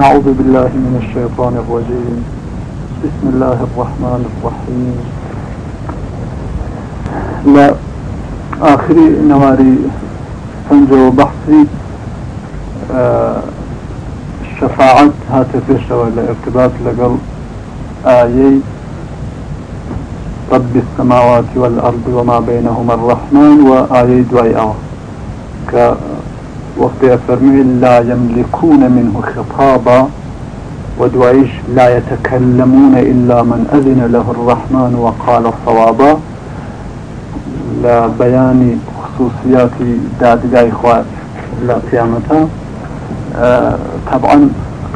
أعوذ بالله من الشيطان الرجيم. بسم الله الرحمن الرحيم. لا آخري نواري فنجو بحثي آه شفاعت هاتفش ولا ارتباط لقل آيي رب السماوات والأرض وما بينهما الرحمن وآية دعي أوه كوقت أفرمي لا يملكون منه خطابا ودعيش لا يتكلمون إلا من أذن له الرحمن وقال صوابا. لا بيان خصوصيات دادقاء إخوات لا قيامتها آه طبعا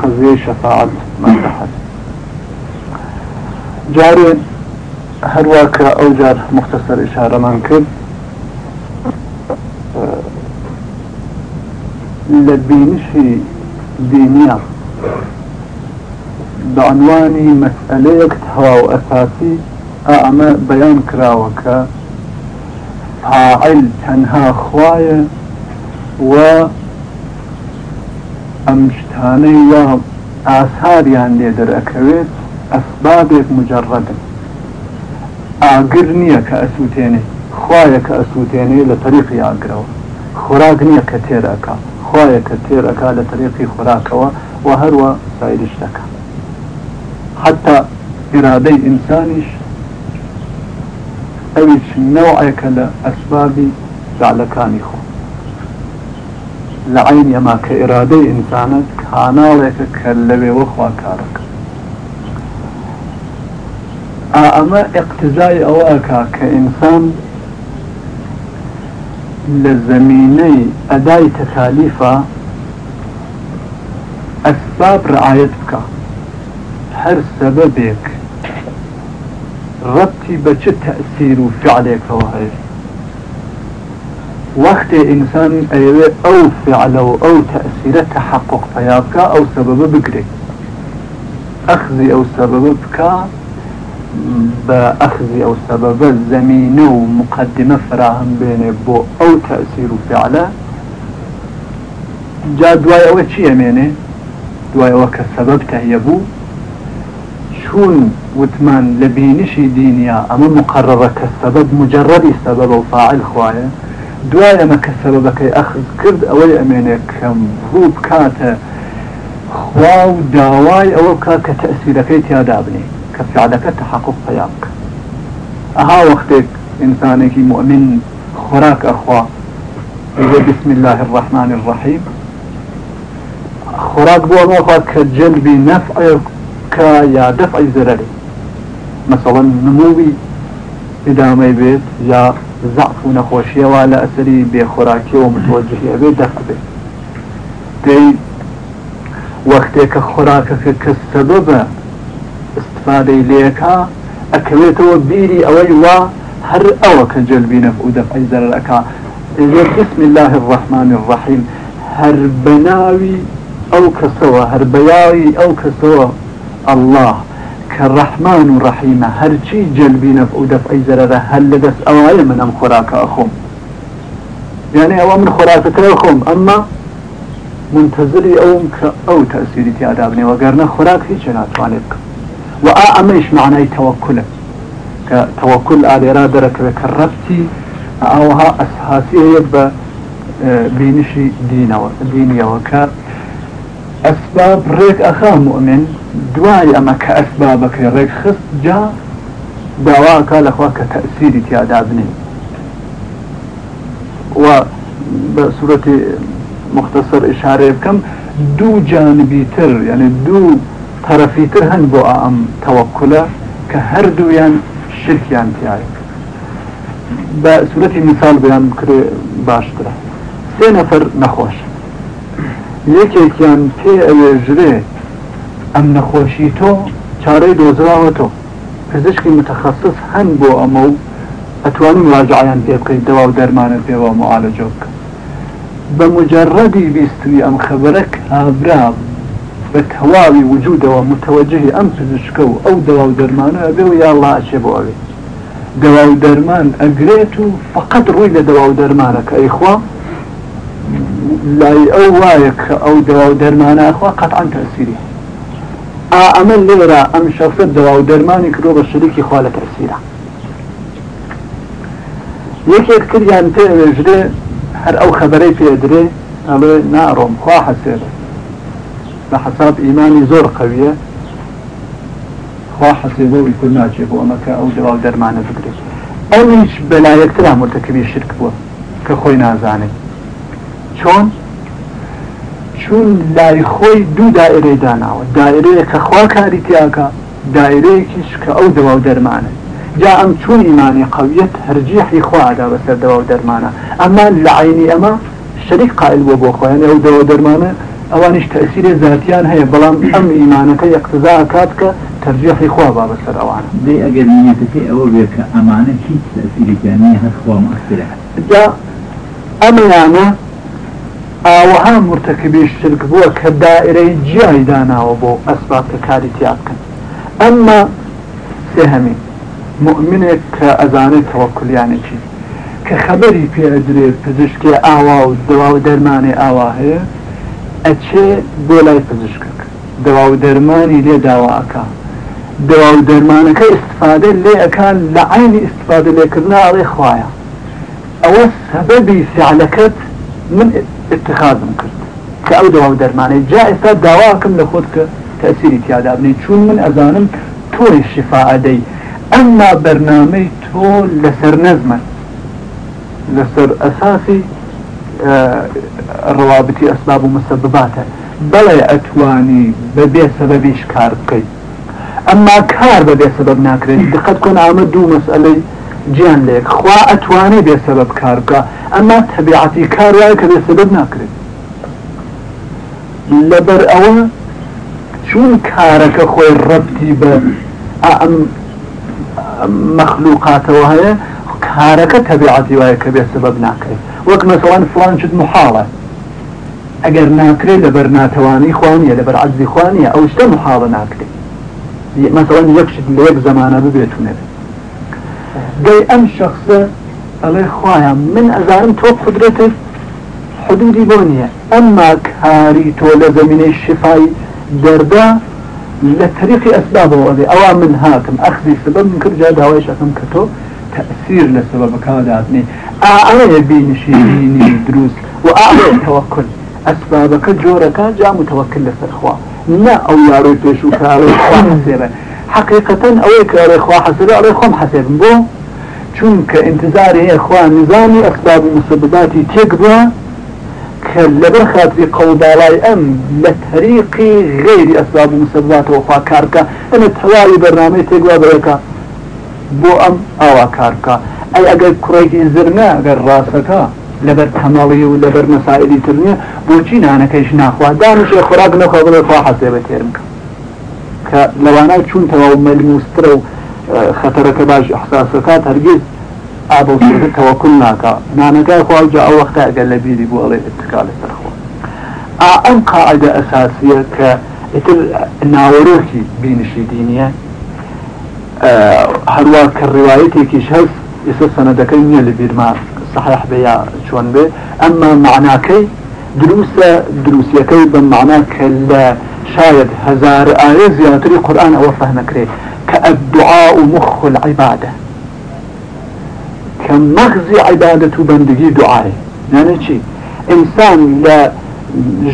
قضية شفاعة ما تحت جاري هەروواکە ئەو جار مختصر ئشارەمان کرد. لە بینشی دینیا بەعنوانی مەسئلەیەک هەوا و ئەساسی ئەمە بەیان کراوە کە فاعل تەنها خوایە و ئەم شتانەی وا ئاساریان لێ دەرەکەوێت ئەسبابێک مجرڕدن ئاگر نییە کە ئەسووتێنێ خوایە کە ئەسووتێنێ لە طریقی ئاگرەوە. خوراک نییە کە تێرەکە خوایە کە تێرەکە لە طریقی خوراکەوە و هەروە سایرش دەکە حتا ئرادەی ئینسانیش ئەویش نەوعێکە لە ئەسبابی جعلەکانی خۆ. لە عین ئەما کە ئێرادەی ئینسانت کاناڵێکە کە لەوێوە خوا لە زمینەی ئەدای تەکالیفە ئەسباب ڕعاەت بکە هەر سەبەبێک ڕەتی بە چ تەسیر و فعلێکەوە هەیە وەختێ ئینسان ئەوێ ئەو فعلە و ئەو تەسیرە تحقق پیاکە ئەو سەبەبە بگرێت ئەخزی ئەو سەبەبە بکە بأخذ أو سبب الزمين مقدمة فراهم بين بو أو تأثير فعله. جا دواي أو چي يمينه دواي أو كسبب تهيبو شون وتمان لبينشي دينيا أما مقررة كسبب مجرد سبب وفاعل خوايا دواي ما كسببك أخذ كرد أولي أمينه كم هو بكاته خواو داواي أو كاك تأثيرك تيادابني كفعلك تحقق فيامك أها وقتك إنسانك مؤمن. خراك أخوا بسم الله الرحمن الرحيم. خراك بو أخوا كجلب نفع يا دفع زرري مثلا نموي إدامي بيت يا ضعف نخوشية ولا أسري بخراكي ومتوجهي بيت دفع بيت. دي وقتك خراكك كالسبب استفادەی لێکا ئەکەوێتەوە بیری ئەوەی وا هەر ئەوە کە جلبی نەف و دەفعی بسم الله الرحمن الرحیم هەر بەناوی ئەو کەسەوە هەر بەیاوی ئەو کەسەوە الله کە ڕەحمان و ڕەحیمە هەرچی جلبی نەف و دەفعی زەرە هەر لە دەست ئەوایە من ئەم خۆراکە ئەخۆم یعنی ئەوە من خۆراکەکە خۆم ئەمما منتظری ئەوم کە ئەو تەسیری تیادا بنێەوە گەرنە خۆراک هیچ وآمش معنى توكل. كتوكل آليرا درك كربتي أوها أساسية يبقى آه، بينشي دينه دينية وكا أسباب ريك أخا مؤمن دواي أما كأسبابك ريك خص جا دواك لأخوة كتأثيري تيادابني. وبسورة مختصر إشارة بكم دو جانبي تر يعني دو تەرەفیتر هەن بۆ ئەم تەوەکولە کە هەردوویان شرکیان تایە بە سوورەتی مثال بیان بکرێ باشترە. سێ نەفەر نەخۆش. یەکێکیان پێ ئەوێ ژرێ ئەم نەخۆشی تۆ چارەی دۆزراوە تۆ. پزیشکی متخصص هەن بۆ ئەمە و ئەتوانی مراجعیان پێ بکەیت دەوا و دەرمانە پێوە معالەجۆ بکە بە مجرەدی بیستوی ئەم خەبەرەك هابرا بە تەواوی وجودەوە متوجهی ئەم پزیشکە و ئەو دەوا و دەرمانە ئەبێ و یا الله ئەچێ بۆ ئەوێ دەوا و دەرمان ئەگرێت و فقط ڕووی لە دەوا و دەرمانە کە ئەیخوا لای ئەو وایە کە ئەو دەوا و دەرمانەخوا قەتعان تەسیری. ئەمە لێرە ئەم شخصت دەوا و دەرمانی کرۆ بە شریکی خوا لە تەسیرە. یەکێک کردیان پێوێژرێ هەر ئەو خەبەرەی پێدرێ ئەڵێ ناڕۆم خوا حەسێرە بە حساب ئیمانی زۆر قەویە خوا حەسێبە وی کورد ناچێت بۆ ئەمەکە ئەو و دەرمانە بگرێت. ئەویش بەلایەکترا مرتەکەبی شرک بووە کە خۆی نازانێت. چۆن؟ چون لای خۆی دوو دائرەی داناوە. دائرەیە کە خوا کاری تیاکە دائرەیەکیش کە ئەو دەوا و دەرمانە. جا ئەم چون ئیمانی قویت هەرجیحی خوادا بەسەر دەوا و دەرمانە. ئەمە لە عینی ئەمە شەریک قائل بۆ بۆ خۆیان ئەو دەوا دەرمانە ئەوانش تەسیری زیاتیان هەیە بەڵام ئەم ئیمانەکە یەقتزا کات کە تەرجیحی خوا با بەسەر ئەوانە دەی ئەگەر نیەتەکەی ئەوە بێت کە ئەمانە هیچ تەسیریکانی هەر خوا مؤثرە جا ئەمەیانە ئاوەها مرتکبی شرک بووە کە دائرەی جیای داناوە بۆ ئەسباب کە کاری تیا بکەن ئەمما سێهەمی مؤمنێک کە ئەزانێت تەوەکلیانێکی کە خەبەری پێدرێ پزیشکی ئاوا و دوا و دەرمانی ئاوا هەیە ئەچێ بۆ لای پزیشکک دوا و دەرمانی لێ داواکە دوا و دەرمانەکە استفادە لێ ئەکان لە عینی استفادە لێکردنا ئەڵێ خوایە. ئەوە سەبەبی فعلەکەت من اتخاذم کرد. کە ئەو دوا و دەرمانەی جا ئێستا داواکەم لە خۆت کە تەسیری تیادا بنی چون من ئەزانم تۆی شفاعدەی ئەمما بەرنامەی تۆ لەسەر نەزمە. لەسەر ئەساسی ڕوابتی ئەسباب و مسبباتە بەڵێ ئەتوانی بەبێ سەبەبیش کار بکەیت. ئەمما کار بەبێ سەبەب ناکرێت. دقت کۆن ئامە دوو مەسئلەی گیان لێک. خوا ئەتوانێت بێ سەبەب کار بکە. ئەمما تەبیعەتی کار وایە کە بێ سەبەب ناکرێت. لەبەر ئەوە چون کارەکە خۆی ڕەتی بە ئەم مەخلوقاتەوە هەیە کارەکە تەبیعەتی وایە کە بێ سەبەب ناکرێت. وەک مەسەوان فلان شت محاڵە. ئەگەر ناکرێت لەبەر ناتەوانی خوانیە لەبەر عزی خوانیە ئەو شتە محاڵە ناکرێت. مەسەوان یەکشت لە یەک زمانە ببێتونێت. دەی ئەم شخصە ئەڵێ خۆیان من ئەزارم تۆ قدرێتت حدودی بۆ نییە. ئەمما کاری تۆ لە زمینەی شفای دەردا لە طریقی ئەسبابەوە ئەوە من هاتم ئەخزی سبب من کرد جا داوای شەکەم کە تۆ تأثير لسبب كاداتني. أعلى بينشيني دروس. وأعلى توكل. أسبابك جورك جا متوكل لسرخوا نا أو يارو بيشو كارو حسيبة. حقيقة أو كارو خوا حسيبة أو خم حسيب بو چونك انتظاري إخوان نظامي أسباب مسبباتي تكبر لەبەر خاتری قەوداڵای ئەم لە تەریقی غێری ئەسباب و مسبات وفا کارکە ئەمە تەواوی بەرنامەی تێگوا بەیەکە بۆ ئەم ئاوا کارکە. ئەی ئەگەر کوڕێکی زرنە ئەگەر ڕاستەکە لەبەر تەمەڵی و لەبەر مەسائلی تر نیە بۆچی نانەکەیش ناخوا؟ دانیشێ خۆراک نەخوا بڵێ خوا حەسێ بە تێرم. کە کە لەوانە چونتەوە و مەلموسترە و خەتەرەکە باش احساسەکات هەرگیز ئابووتر تەوەکل ناکە نانەکە خواجا ئەو وەختە ئەگەر لە بیری بۆ ئەڵێ اتکا لەسەر خۆ ئەم قاعدە ئەساسیە کە ئتر ناوەرۆکی بینشی دینیە. هەروە کە ڕواایەتێکیش هەست ئێستا سەنەدەکەی نییە لە بیرما صحح بەیە چۆن بێ. ئەمما معناکەی دروستە دروستیەکەی بە لە هزار ئاە زیاتری قورآن ئەوە فەهمەکرێت کە الدعاء مخ العبادة. كمغزي عبادة بندگي دعاء. يعني چي إنسان لا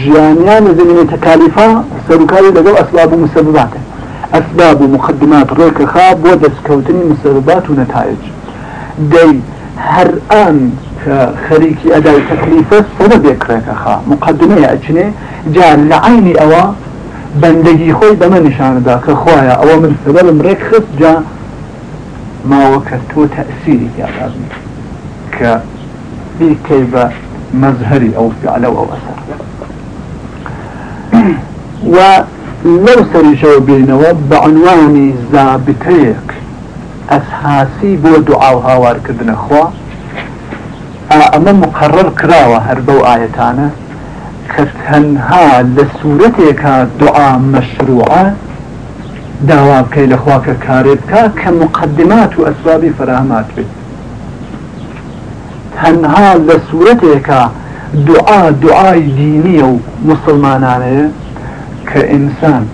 ژیانیان زمینی تەکالیفا سەرکاری لەگەڵ و ئەسباب و مقدمات ڕێکەخا بۆ دەستکەوتنی مسببات و نەتایج دەی هەر ئان کە خەریکی ئەدای تەکلیفە سەدە بێکڕێکەخا مقدمەیە ئەچنێ جار لە عینی ئەوە بەندگی خۆی بەمە نیشانەدا کە خۆیە ئەوە من سەبەرم ڕێک خست. جا ماوە کە تۆ تەسیری یادابنی کە بیکەی بە مەزهری ئەو فعلە و ئەو ئەسەر و لەو سەریشەوە بینەوە بە عنوانی زابتەیەک ئەسحاسی بۆ دوعا و هاوارکردنە خوا ئەمە مقرر کراوە هەر بەو ئاەتانە کە تەنها لە سوورەتێکە دوعا مەشروعە داوا بکەی لەخوا کە کارێ بکە کە مقدمات و ئەسبابی فراهمات بێت تەنها لە سوورەتێکە دعاء دعاء دينية ومسلمانانية كإنسان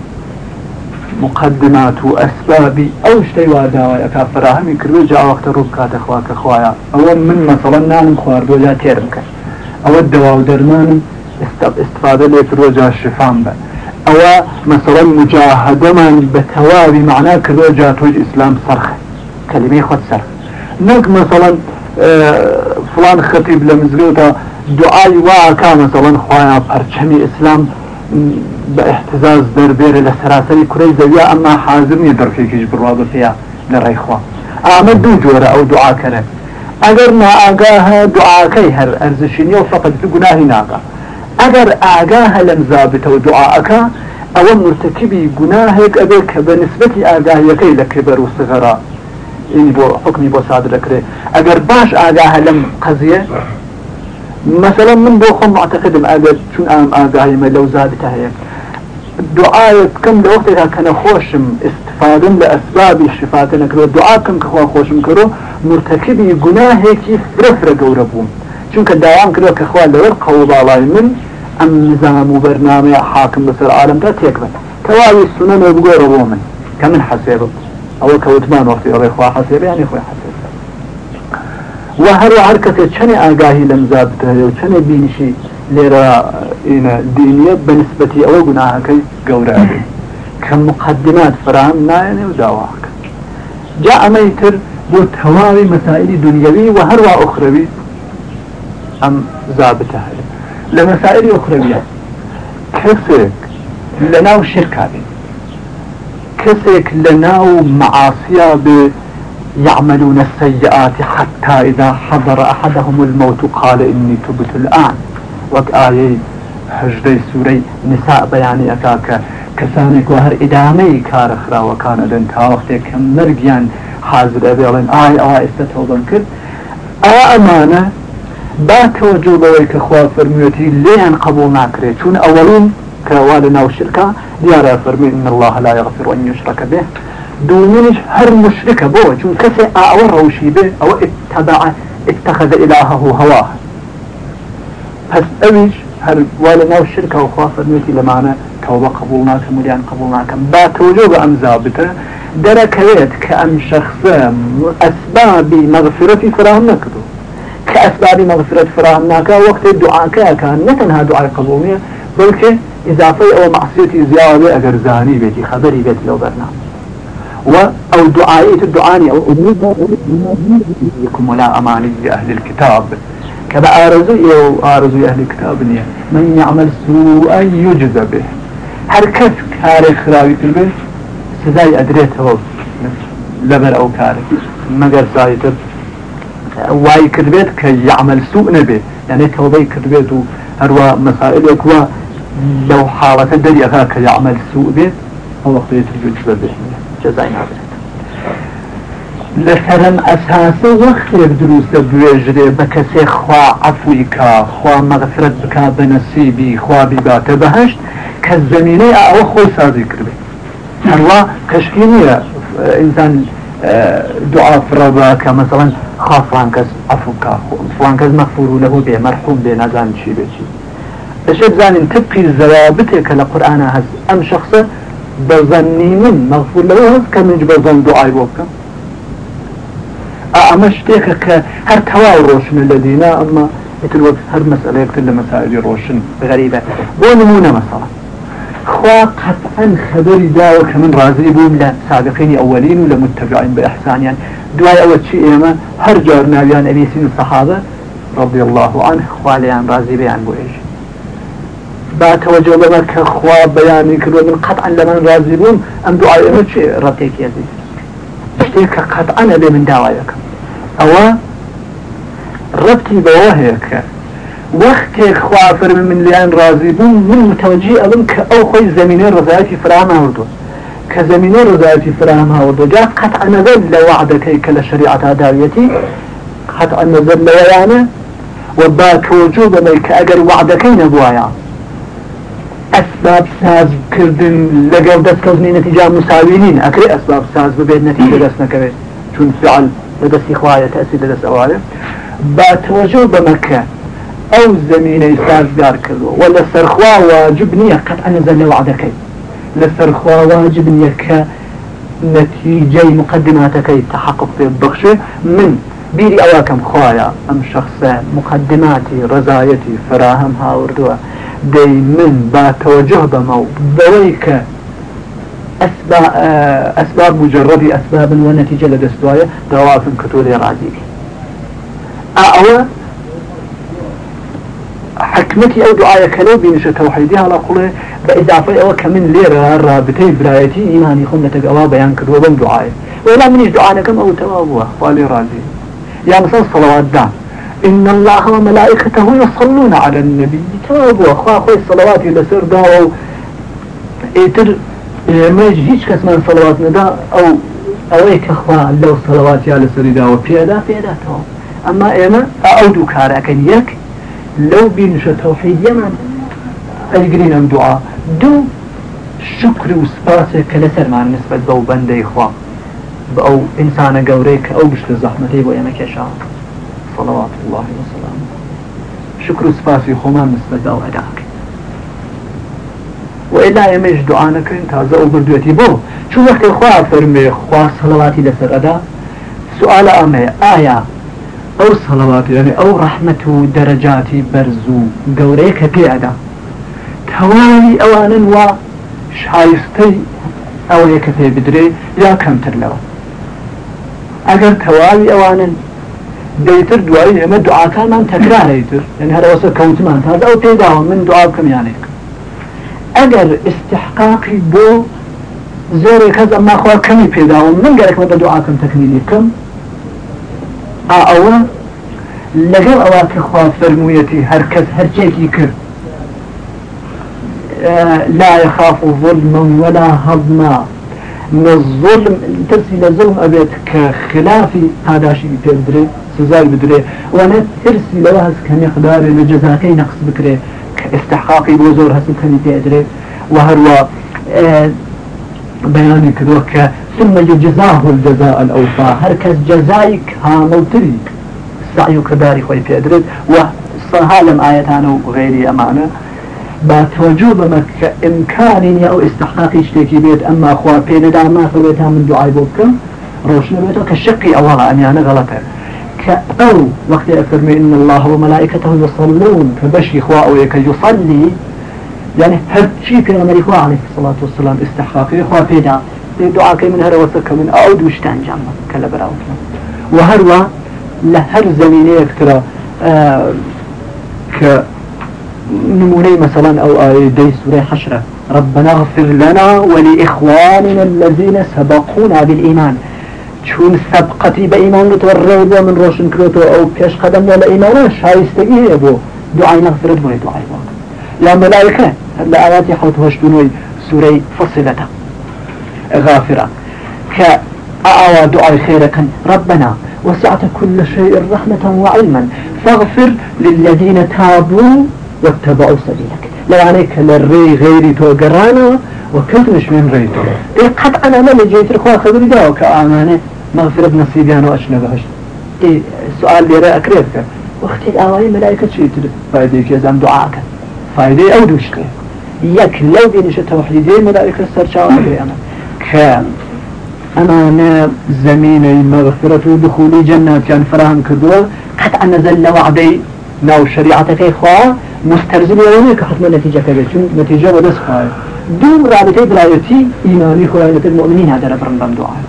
مقدمات وأسباب أو شتي واداوي فراهمي كردو جاء وقت روبكات أخواك أخوايا. أو من مثلا نانم خوار دوجا تيرمك أو الدواء ودرمان استفادة لي كردو جاء الشفام أو مثلا مجاهدة من بتوابي معناه كردو جاء توج إسلام صرخ كلمة خد صرخ نك مثلا آه فلان خطيب لمزقوتا دعاي واكا مثلا خوايا برچمي إسلام بە احتزاز دەربێرە لە سەراسەری کوڕی زەویا ئەمما حازر نیە دەرفێکیش بڕوا بپیا لە ڕێخوا ئامە دوو جۆرە ئەو دوعاکەرە ئەگەر نائگاهە دوعاکەی هەر ئەرزشینی و فقط گوناهی ناگا ئەگەر ئاگاهە لەم زابتەوە دوعاەکە ئەوە مرتکبی گوناهێک ئەبێ کە بە نسبەتی ئاگاهیەکەی لە کبەر و سغەرا این بۆ حکمی بۆ سادر دەکرێت ئەگەر باش ئاگاهە لەم قەزیە مثلا من بو خم معتقدم اگر چون ام آگاهی ما لو زادتها هيك دعاء كم لوقتها كان خوشم استفادم لأسباب الشفاة نكرو دعاء كم كخوا خوشم كرو مرتكبي گناه كيف فرفر قوربوم چونك دعوان كرو كخوا لور قوض على من أم نظام وبرنامج حاكم بسر عالم تا تيكبت تواوي السنن وبقوربو من كمن حسيبه؟ أو كوتمان وقتي ربي خوا حسيبه يعني خوي حسيبه. و هەر هەر کەسێ چنێ ئاگاهی لەم زابتە و چنێ بینیشی لێرە دینیە بەنسبەتی مقدمات فرام نایەنێ و داواکە جا ئەمەی تر بۆ تەواوی مەسائلی دنیاوی و هەروە ئۆخرەوی ئەم زابتە هەیە لە مەسائلی ئۆخرەویە کەسێک لە ناو کەسێک يعملون السيئات حتى إذا حضر أحدهم الموت قال إني تبت الآن. وك آية هجدي سوري نساء بياني أكاك كسانك وهر إدامي كار خرا وكان أدن تاوختي كم مرقيان حاضر أبيضين آي آي استتوبا كر. آ أمانة با توجه بوي كخوا فرميتي لين قبول ناكري. چون أولين كوالنا وشركة ديارة فرمي إن الله لا يغفر أن يشرك به. دومينش هر مشركة بو چون كسي أعور روشي به أو اتبع اتخذ إلهه هواه پس أويش هر ولا ناو الشركة وخوا فرميتي لمعنى توبة قبولناك مليان قبولناك با توجوب أم زابطة دركويت كأم شخص أسباب مغفرة فراهم نكدو كأسباب مغفرة فراهم ناكا وقت الدعاء كان نتنها دعاء قبولية بل إضافة أو معصيتي زيادة أجر زاني بيتي خبري بيتي لو برنامج و أو دعائية الدعاني أو يكم ولا أماني أهل الكتاب كذا آرزو أو آرزو أهل الكتاب من يعمل سوءا يجزى به هركس كاري خراوي كلبه سزاي أدريته لبر أو كاري مقر زايتر واي كذبت كي يعمل سوء نبي يعني توبي كذبت هروا مسائل يكوا لو حالة دري أخاك يعمل سوء به هو وقت يتجد به جزای نابێت لەسەرم ئەساسە وەختێک دروستە بێژرێ بە کەسێ خوا عفوی کا خوا مەغفرت بک بە نەسیبی خوا بیباتە بەهشت کە زمینەی ئەوە خۆی سازی کردێ هەروە کەشکی نییە ئینسان دعا فرەبا کە مەسەڵەن خافان کەس عفوکە فلان کەس مەغفور له بێ مەرحوم بێ نازان چی بێتی دەشێ بزانین تبقی زەوابتێک کە لە قورآانە هەست. ئەم شخصە بظني من مغفور له هز كمج بظن دعاي بوكا. أما شتيك هر تواو روشن الذين أما مثل وقت هر مسألة يقتل مسائل روشن غريبة. ونمونة مثلا خوا قطعا خبري داوة كمن رازي بوم لسابقين أولين ولا متبعين بإحسان. يعني دعاء أول شيء إما هر جار نابيان أبي سين الصحابة رضي الله عنه خواليان رازي بيان بو إيش. با توجه لما كخوا بياني كدو من قطعا لمن رازبون ام دعاء ما شيء رتيك يزي شتيك قطعا لي من دعوايك أو ربتي بوهيك وقت خوا فرم من ليان رازبون من متوجه أبن كأو خوي زمينين رضايتي فراهم هردو كزمينين رضايتي فراهم هردو جاء قطع نظر لوعدك كلا شريعة داويتي قطع نظر لويانا وباك وجوب ميك أجر وعدك نبوايا أسباب ساز كردن لقل دست كوزني نتيجة مساويين أكري أسباب ساز ببيت نتيجة دست نكبه چون فعل لدست إخوائي تأثير لدست أوائي با توجه بمكة ئەو زمینەی سازگار کردو و لە سەرخوا واجب ئەنەزە لە وعدەکەی. لە سەرخوا واجب کە نەتیجەی مقدماتەکەی تحقق پێ بخشێ من بیری ئەوەکەم خۆیە. ئەم شخصە مقدماتی ڕزایەتی فراهەم هاوردووە. دەی من با تەوەجه بەمە و بەوەی کە ئەسباب مجرڕبی ئەسبابن و نەتیجە لە دەستواایە داوافم کە تۆ لێ ڕازی ئەوە حکمەتی ئەو دوعاەکە لەو بینشە تەوحیدی هەڵا قوڵێ بە ئضافی ئەوە کە من لێرە ڕابتەی برایەتی ئیمانی خۆم لە تەگەوا بەیان کردووە بەم دوعاە ولا دوعاەکەم ئەو تەوا بووە خالی ڕازی. يا مثلا صلوات دا إن الله وملائكته يصلون على النبي. تابوا أخوة أخوة الصلوات لسر دا أو إيتر ما هيش كس من صلوات ندا أو أويك أخوة لو صلوات يا لسر دا وبيدا بيدا تو أما إما أعودوا كاركن يك لو بينش توحيد يمن. أجرين أم دعاء. دو شكر وسباسة كلسر مع نسبة بو بندي إخوة بأو إنسان قوريك أو بشت زحمتي بو يمك يشاء صلوات الله وسلامه. شكر خمان نسبة أو أداك وإلا يمش دعانك انت هذا أبردوتي بو شو وقت إخوة فرمي إخوة صلواتي لسر أدا سؤال أمي آية ئەو سەڵەوات یعنی ئەو ڕەحمەت و دەرەجاتی بەرز و گەورەیە کە پێدا تەواوی ئەوانن وا شایستەی ئەوەیە کە پێ بدرێ یا کەمتر لەوە. ئەگەر تەواوی دەیتر دوایی ئێمە دوعاکانمان تەکرارەیتر. یعنی هەرەوەسە کەوتمان تازە ئەو پێداوە من دوعا بکەم یانێک. ئەگەر استحقاقی بۆ زۆرێک کەس ئەمما خوا کەمی پێداوە من گەرەکمە بە دوعاکەم تەکنیلی بکەم. ئەوە لەگەڵ ئەوە کە خوا فەرموویەتی هەرکەس هەرچێکی کرد. لا يخاف ظلما ولا هضما الظلم ترسي لظلم أبيت كخلافي هذا شيء تدري سزاي بدري وأنا ترسي لو هز كمقدار لجزاكي نقص بكري كاستحقاقي بوزور هز كني تدري وهروا بياني كذوك ثم يجزاه الجزاء الأوفى. هركز جزايك هاموتري سعي كباري خوي بيدرد وصهالم آياتان وغيري أمانة باتوجه بمك إمكان أو استحقاق اشتكي بيت أما أخوة بيدا ما فويتها من دعاء بوكم روشنا بيتو كالشقي أولا أميانا غلطة كأو وقت أفرمي إن الله وملائكته يصلون فبشي إخوة أو يصلي. يعني في أمر إخوة عليه الصلاة والسلام استحقاقي إخوة بيدا دعاكي من هر وسك من أعود وشتان جامع كلا براوتنا وهروا لهر زمينة يكترى آه نموني مثلا أو آية دي سورة حشرة. ربنا اغفر لنا ولإخواننا الذين سبقونا بالإيمان. چون سبقتي بإيمان لتورد من روشن كروتو أو كش قدم ولا إيمان شايستگي بو. دعاء مغفرت بو دعاء يا ملائكة هلا آياتي حوت هشتونوي سورة فصلتها غافرة. كأعوى دعاء خيرك ربنا وسعت كل شيء رحمة وعلما فاغفر للذين تابوا واتبعوا سبيلك لو عليك للري غيري تو قرانا وكلتش من ريتو إيه قد أنا ما لجيت الخوا خبري داو كأمانة مغفرة بنصيبي أنا وأشنا بهش؟ إيه سؤال لي رأى أكريتك وقت الآوائي ملائكة شيء تدو فايديك يزام دعاك. فايدي أو دوشتك يك لو بينش التوحيدي ملائكة سرشاوة أنا. كان أنا زميني مغفرة ودخول جنات كان فراهم كدوا قد نزل وعدي ناو شريعتك إخوة مسترزل يومي حتما نتيجة كبير نتيجة ودس خواهي دون رابطي بلايتي إيماني خواهي المؤمنين هذا ربرن بمدعاء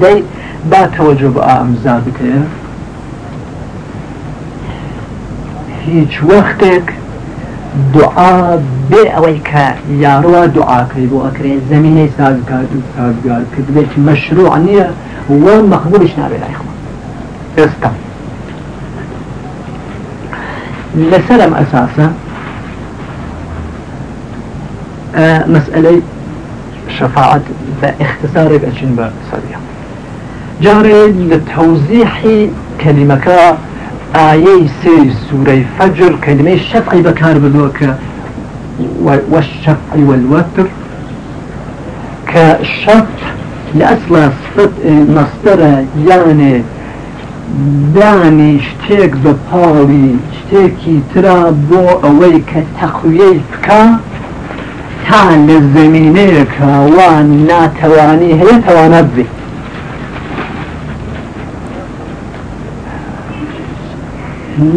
دي با توجه بقى أمزاد بكير هیچ وقتك دعا بێ ئەوەی کە یاڕوا دوعاکەی بۆ ئەکرێ زمینەی سازگار و سازگار کرد بێت مەشروع نییە وە مەخبولش نابێت لای خۆ ئێستا لەسەرم ئەساسە اختصارێک ئەچین بە سەریە جارێ لە تەوزیحی کەلیمەکە آية سي سورة فجر كلمة شفعي بكار بذوك والشفع والوتر. كشفع لأصل صفت مصدر يعني دانی شتێک بە پاڵی شتێکی ترا بۆ ئەوەی کە تا لە زمینەیەکە وان ناتەوانی هەیە توانە بێت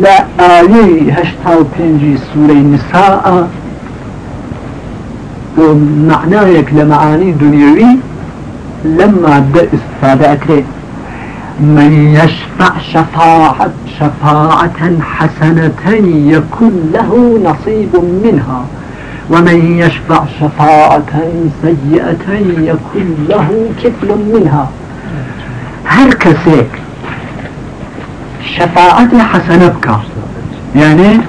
لە ئاەی هەشتا و پێنجی سوورەی نساء معنایەک لە معانی دنیوی لەم مادە استفادە ئەکرێت من يشفع شفاعة, شفاعة حسنة يكن له نصيب منها. ومن يشفع شفاعة سيئة يكن له كفل منها. هر كسيك شفاعت حسنە بکە یعنی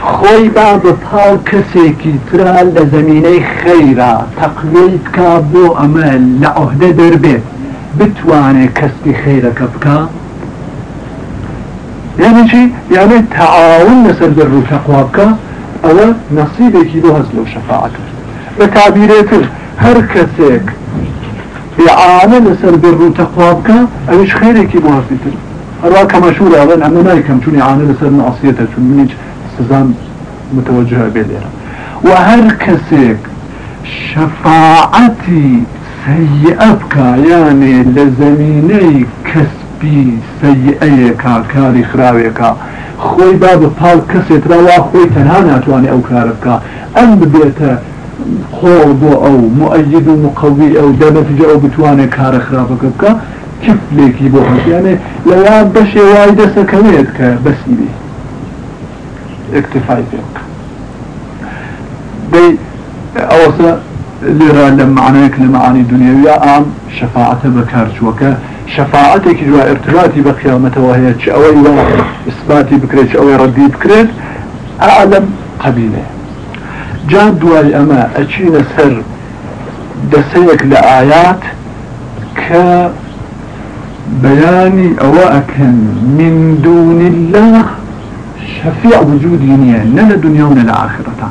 خۆی با بە پاڵ کەسێکی ترا لە زمینەی خەیرا تەقوی بکە بۆ ئەمە لە عهدە دەربێت بتوانێت کەستی خەیرەکە بکە یعنی چی؟ تعاون تەقوا بکە ئەوە نەسیبێکی بۆ هەست لەو شەفاعت. بە تابیرێتر هەر کەسێک ئعانە لەسەر بەر ڕوو تەقوا بکە ئەوش خێرێکی بۆ هەستیتر هەروە کەمەشور ئەڵێن ئەمە نایکەم چونی عانە لەسەر ناسیەتە چون منیچ سزان متوجه بێ لێرە. و هەر کەسێک شەفاعەتی سەیئە بکە یانێ لە زمینەی کەسبی سەیئەیەکە کاری خراوێکە. خۆی با بە پاڵ کەسێتراوا خۆی تەنها ناتوانێت ئەو کارە بکە ئەم ببێتە خۆڵ بۆ ئەو مؤید و مقوی ئەو دەنەتیجە ئەو بتوانێت کارە خراپەکە بکە کفلێکی بۆ هەیانێ لەوا بەشێ وای دەسەکەوێت کە بەسی بێ اکتفای پێ دەی ئەوسە لێرە لە معنەیەک لە معانی دنیاویە ئام شەفاعتە بەکارچووەکە بە قیامەتەوە هەیە چ ئەوەی وە ئیسباتی بکرێت ئەوەی ڕەدی بکرێت ئالم قبیلێ جا ئەمە ئەچینە سەر دەسەیەک لە ئايات کە بياني أواكن من دون الله شفيع وجود نية نلا دنيا ولا آخرة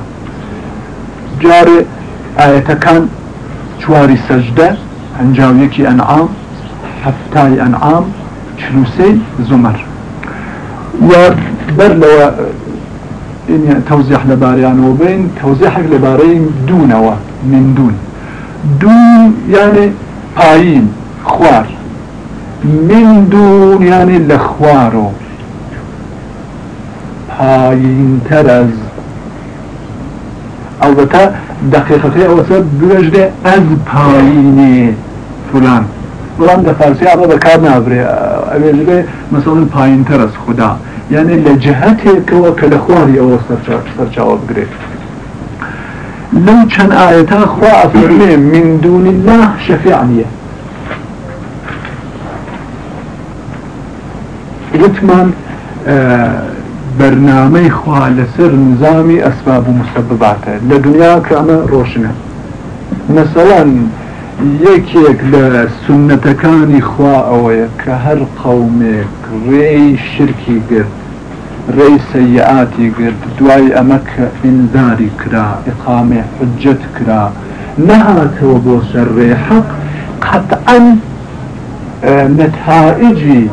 جاري آية كان شواري سجدة يكي أنعام حفتاي أنعام شلوسي زمر. وبر لو إني توزيح لباريان وبين توزيح لبارين دون من دون. دون يعني قاين خوار. من دون يعني لخوارو. پایین تر از. البته دقیقه اوسط بوجده از پایین فلان. فلان ده فارسی اما بکار نابره اوجده مثلا پایین تر از خدا. یعنی لجهت که که لخواری أو سرچاو بگره لو چند آیتا خواه افرمه من دون الله شفیعنیه. وتمان بەرنامەی خوا لەسەر نظامی ئەسباب و مسبباتە لە دنیا کامە ڕۆشنە مەسەڵەن یەکێک لە سنەتەکانی خوا ئەوەیە کە هەر قەومێک ڕێی شرکی گرت ڕێی سەیعاتی گرت دوای ئەمە کە ئینزاری کرا ئقامێ حجت کرا. نەهاتەوە بۆ سەر ڕێ حەق قەتعەن نەتائجی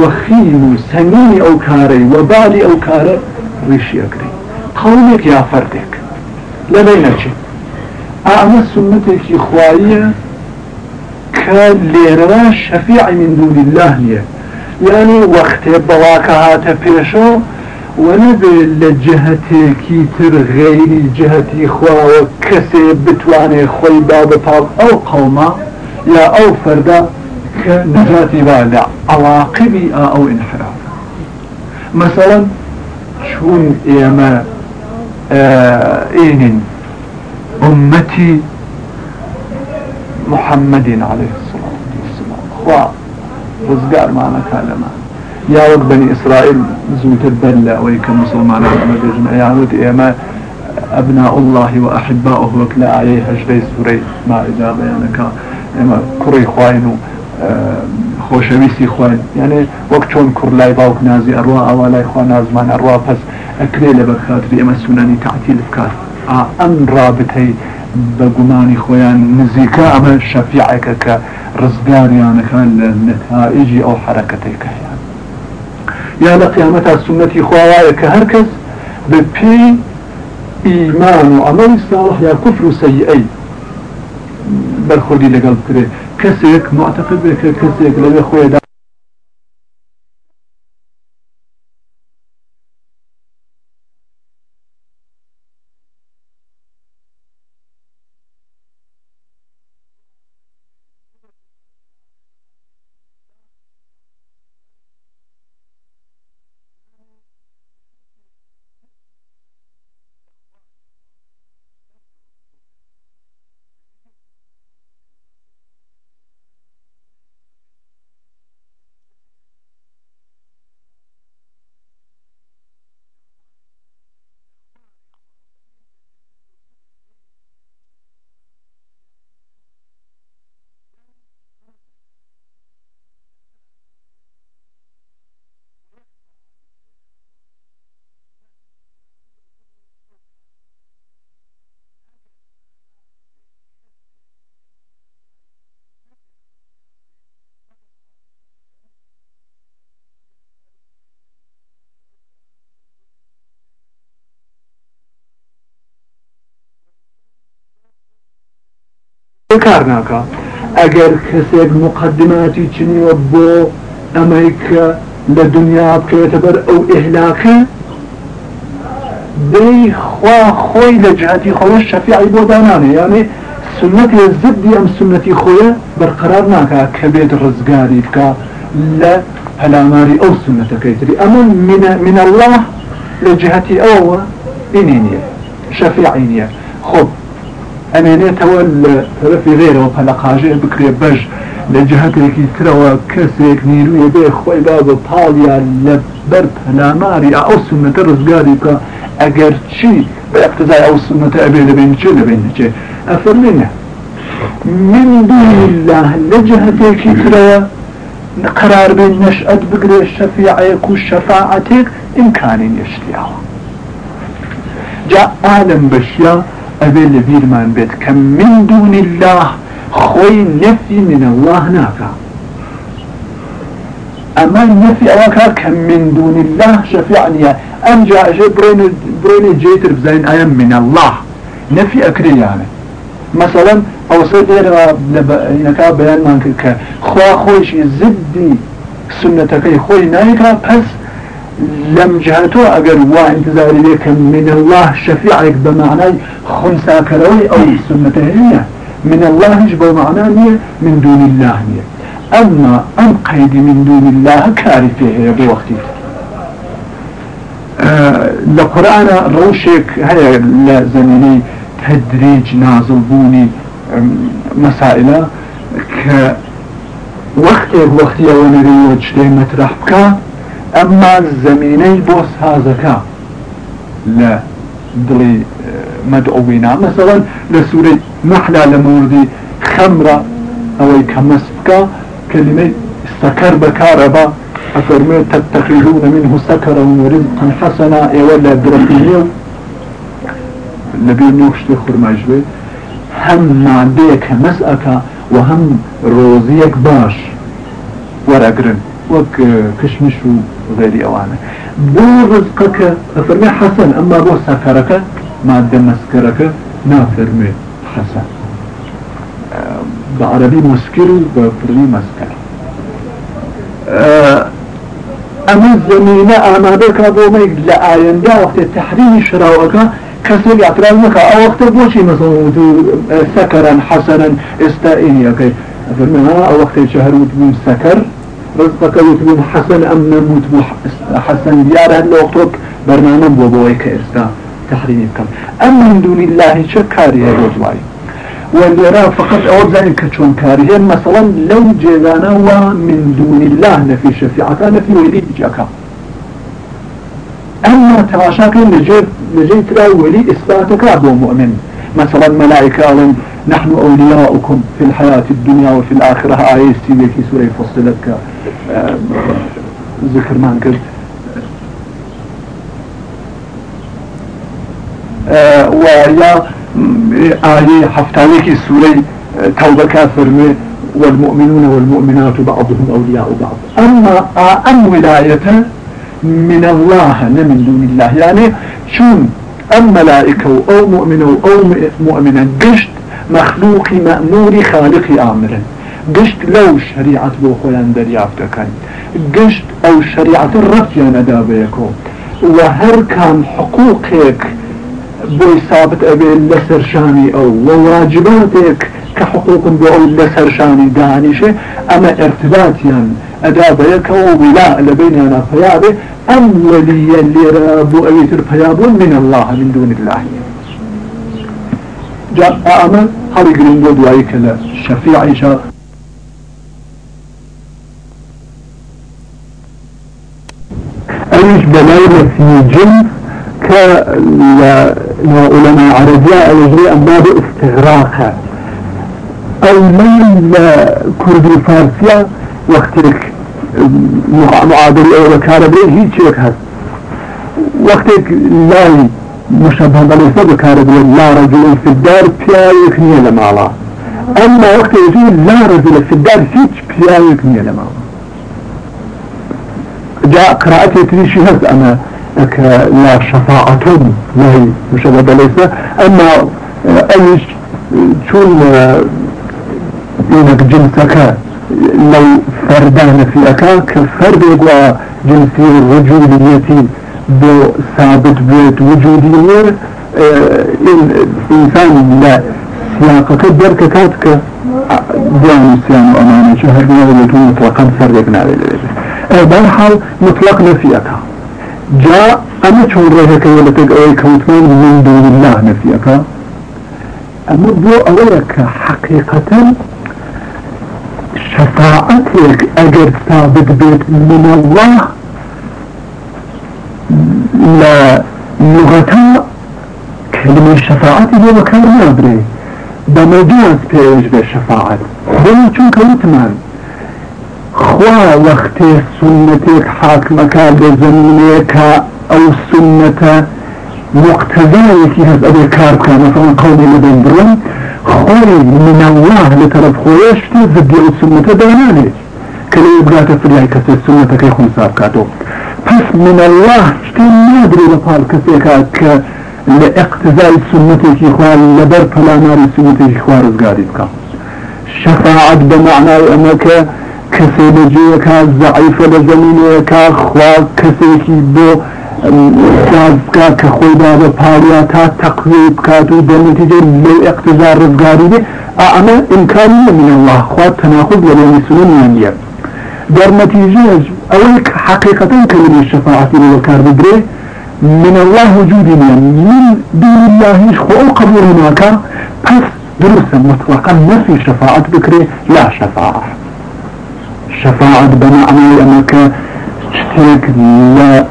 وەخیم و سەنگینی ئەو کارەی وەباری ئەو کارە ڕیشی ئەکری قومێک یا فەردێک ئامە سنتێکی خواییە کە لێرەوە شەفیعی من دووری الله نییە یعنی وەختێ بەڵاکە هاتە پێشەوە وەنەبێ لە جهتێکی تر غێری جهتی خواوە کەسێ بتوانێت خۆی با بەپاڵ ئەو قوما یا ئەو فەردا عواقبي أو انحراف. مثلا شون ايما اين أمتي محمد عليه الصلاة والسلام. خوا رزقار معنا كلمة. يا وقت بني إسرائيل زوت البلة ويك مسلمان يا ود إيما أبناء الله وأحباؤه وكلا عليه هجري سوري. ما إذا بيانك إيما كري خوينو خۆشەویستی خوێن یعنی وەک چۆن کوڕ لای باوک نازی ئەڕوا ئەوە لای خوا نازمان ئەڕوا پس ئەکرێ لە بەخاتری ئەمە تعتیل بکات ئەم ڕابتەی بە گومانی خۆیان نزیکە ئەمە شەفیعەکە کە ڕزگاریانەکان لە نتائجی ئەو حرەکەتێکەیان یا لە قیامەتا سنەتی خواوایە کە هەر کەس بە پێی ئیمان و ئەمەی ساڵح یا کوفر و سەیئەی بەرخۆردی لەگەڵ کرێ کەسێک معتەقد بێت کە کەسێک لەوێ خۆیدا کار ناکە. ئەگەر کەسێک مقدماتی چنیوە بۆ ئەمەی کە لە دنیا بکەوێتە بەر ئەو ئێهلاکە دەی خوا خۆی لە جهتی خۆی شەفیعی بۆ دانانێ. یانێ سنەتی زدی ئەم سنەتی خۆیە بەرقرار ناکە کە بێت ڕزگاری بکە لە هەلاماری ئەو سنەتەکەیتری ئەمە من الله لە جهتی ئەوە نییە. خۆب ئەمێنێتەوە لە طرفی غێرەوە پەلقاژێ بکرێ بەش لە جهتێکی ترەوە کەسێک نیرویە بێ خۆی با بە پاڵیان لە بەر پەلاماری ئەو سنەتە ڕزگاری بکە ئەگەر چی بە اقتزای ئەو سنەتە ئەبێ لەبێن چێ لەبێن نچێ ئەفەرمێنە من دون الله لە جهتێکی ترەوە قرار بين نشأت بقري الشفيعيك والشفاعتك إمكان يشتيها جاء عالم بشيا ئەبێ لە بیرمان بێت کە من دون الله خۆی نفی من الله ناکە ئەمە نفی ئەوەکە کە من دون الله شەفیعنیە ئەم جاژێ برێنێ جێتر بزین ئایا من الله. نفی ئەکریانە مثلا ئەوسە لێرەکە بەیانمان کرد کە خوا خۆشی زدی سنتەکەی خۆی نایکا پس لم جهتو اگر وا انتظاری لكم من الله شفيعك بمعنى خمسا كروي أو سنة هي من الله جبو معنى من دون الله نية. اما ام قيد من دون الله كارثة هي بوقتي أه لقرآن روشك هيا لزميني تدريج نازل بوني مسائل ك وقتی وقتی اونری وجدی مطرح بکا بۆ سازەکە لە دڵی مەدعوینا مەسەڵەن لە سوورەی مەحلا لە موردی خەمرە ئەوەی کە مەسبکە کلمەی سەکەر بەکارەبا ئەفەرمێت تتخذون منه سكرا ورزقا حسنا ئێوە لە درەقینێ و لەبیر نوشتی خورماژوێ هەم مادەیە کە مەسئەکە و هەم ڕۆزیەک باش وەرەگرن وەک کشمش و غێری ئەوانە بۆ ڕزقەکە ئەفەرمێ حەسەن ئەمما بۆ سەکەرەکە مادە مەسکەرەکە نافەرمێ حەسەن بە عربی مسکر و بە پڕی مەسکەر ئەمە زمینە ئامادەکە بۆ مەی لە ئاەندا وقتی تحریمی شراوەکە کەسێک اعتراض نکە ئەو وەختە بۆچی مەسڵ سەکەران حەسەنن ئێستا ئینیەکەی رزقك وتبون حسن أم نموت حسن ديارة لوقتك برنامج بوبوي كإرسا تحريم كم أم من دون الله شكاري هذا الوضعي واللي راه فقط أود زين كتشون كاري مثلا لو جيغانا ومن دون الله نفي شفيعة نفي ولي جاكا أما تغاشاك نجي نجي ترى ولي إثباتك أبو مؤمن. مثلا ملائكة نحن أولياؤكم في الحياة الدنيا وفي الآخرة. آية في سورة فصلت ذكر ما قلت. ويا آية حفتانيكي سوري توبة كافر والمؤمنون والمؤمنات بعضهم أولياء بعض. أما أم ولاية من الله من دون الله. يعني شون؟ أم ملائكة أو مؤمن أو مؤمنا قشت مخلوق مأمور خالق آمر. قشت لو شريعة بو خوان دریافتەکەن قشت أو شريعة ڕەتیان ئەدابەیەکۆ وهر كان حقوقك بۆی ثابت ئەبێ لەسەر شانی ئەو وواجباتێک کە حقوقم بۆ ئەو لەسەر شانی دانیشێ ئەمە ارتباتیان ئەدا بەیەکەوە ولا لە بینیانە پیابێ ئەم وەلیە لێرە بۆ پیابوون من الله من دون الله. جاء ئەمە هەڵی گرنگ بۆ دوایی کە لە شەفیعیشە أيش بلاي في جنس كعلماء عربية الجري أبواب استغراقها أو من كردي فارسية وقتك معادل أو كاربي هيك شيء هذا وقتك مشابه بليس بكاربي لا رجل في الدار بيا يكني لمالا. أما وقت يجي لا رجل في الدار هيك بيا يكني لمالا. جاء قراءتي تريشي هذا أنا لا شفاعة لا مشابه ليس أما أيش شون إنك جنسك لو فردان في أكا كفرد يقوى جنسي الرجولية بو ثابت بيت وجودية إن إنسان لا سياقك درك كاتك. ديان سيان وأمانة شهدنا ولتون مطلقا فرقنا عليه بلحال مطلق نفيك جاء أما شون رأيك ولتك أي كوتمان من دون الله نفيك أما بو أولك حقيقة شفاعتك أجر ثابت بيت من الله لا لغتا كلمة شفاعتي هو مكان نابري بمجاز بيج بالشفاعة بل چون كوتمان خوا وقت سنتك حاكمك بزمنك أو سنة مقتضايك هز ابي كاربك مثلا قولي لبن برون خوي من الله لطرف خويشتي زدي أو سنة داناني كلي يبقى فريعي كسي سنة كي خمساب كاتو بس من الله. شتي نادري لطال كسيكا ك لاقتزاء سنتك إخوان لبر فلا نار سنتك إخوان رزقاري بك شفاعة بمعنى أنك كسي بجيك ضعيف لزمينك خوا كسيكي بو سازكا كخوي بابا پاريا تا تقويب كاتو بنتيجة لو اقتزاء بي أما إمكانية من الله. خوا تناخذ ولو سنن ينير در نتيجة أولك حقيقة كلمة الشفاعة للكار بدري من الله وجودي من دون الله خو قبول ماك بس درسا مطلقا نفي شفاعة بكري لا شفاعة. شفاعة بمعنى أنك اشترك لا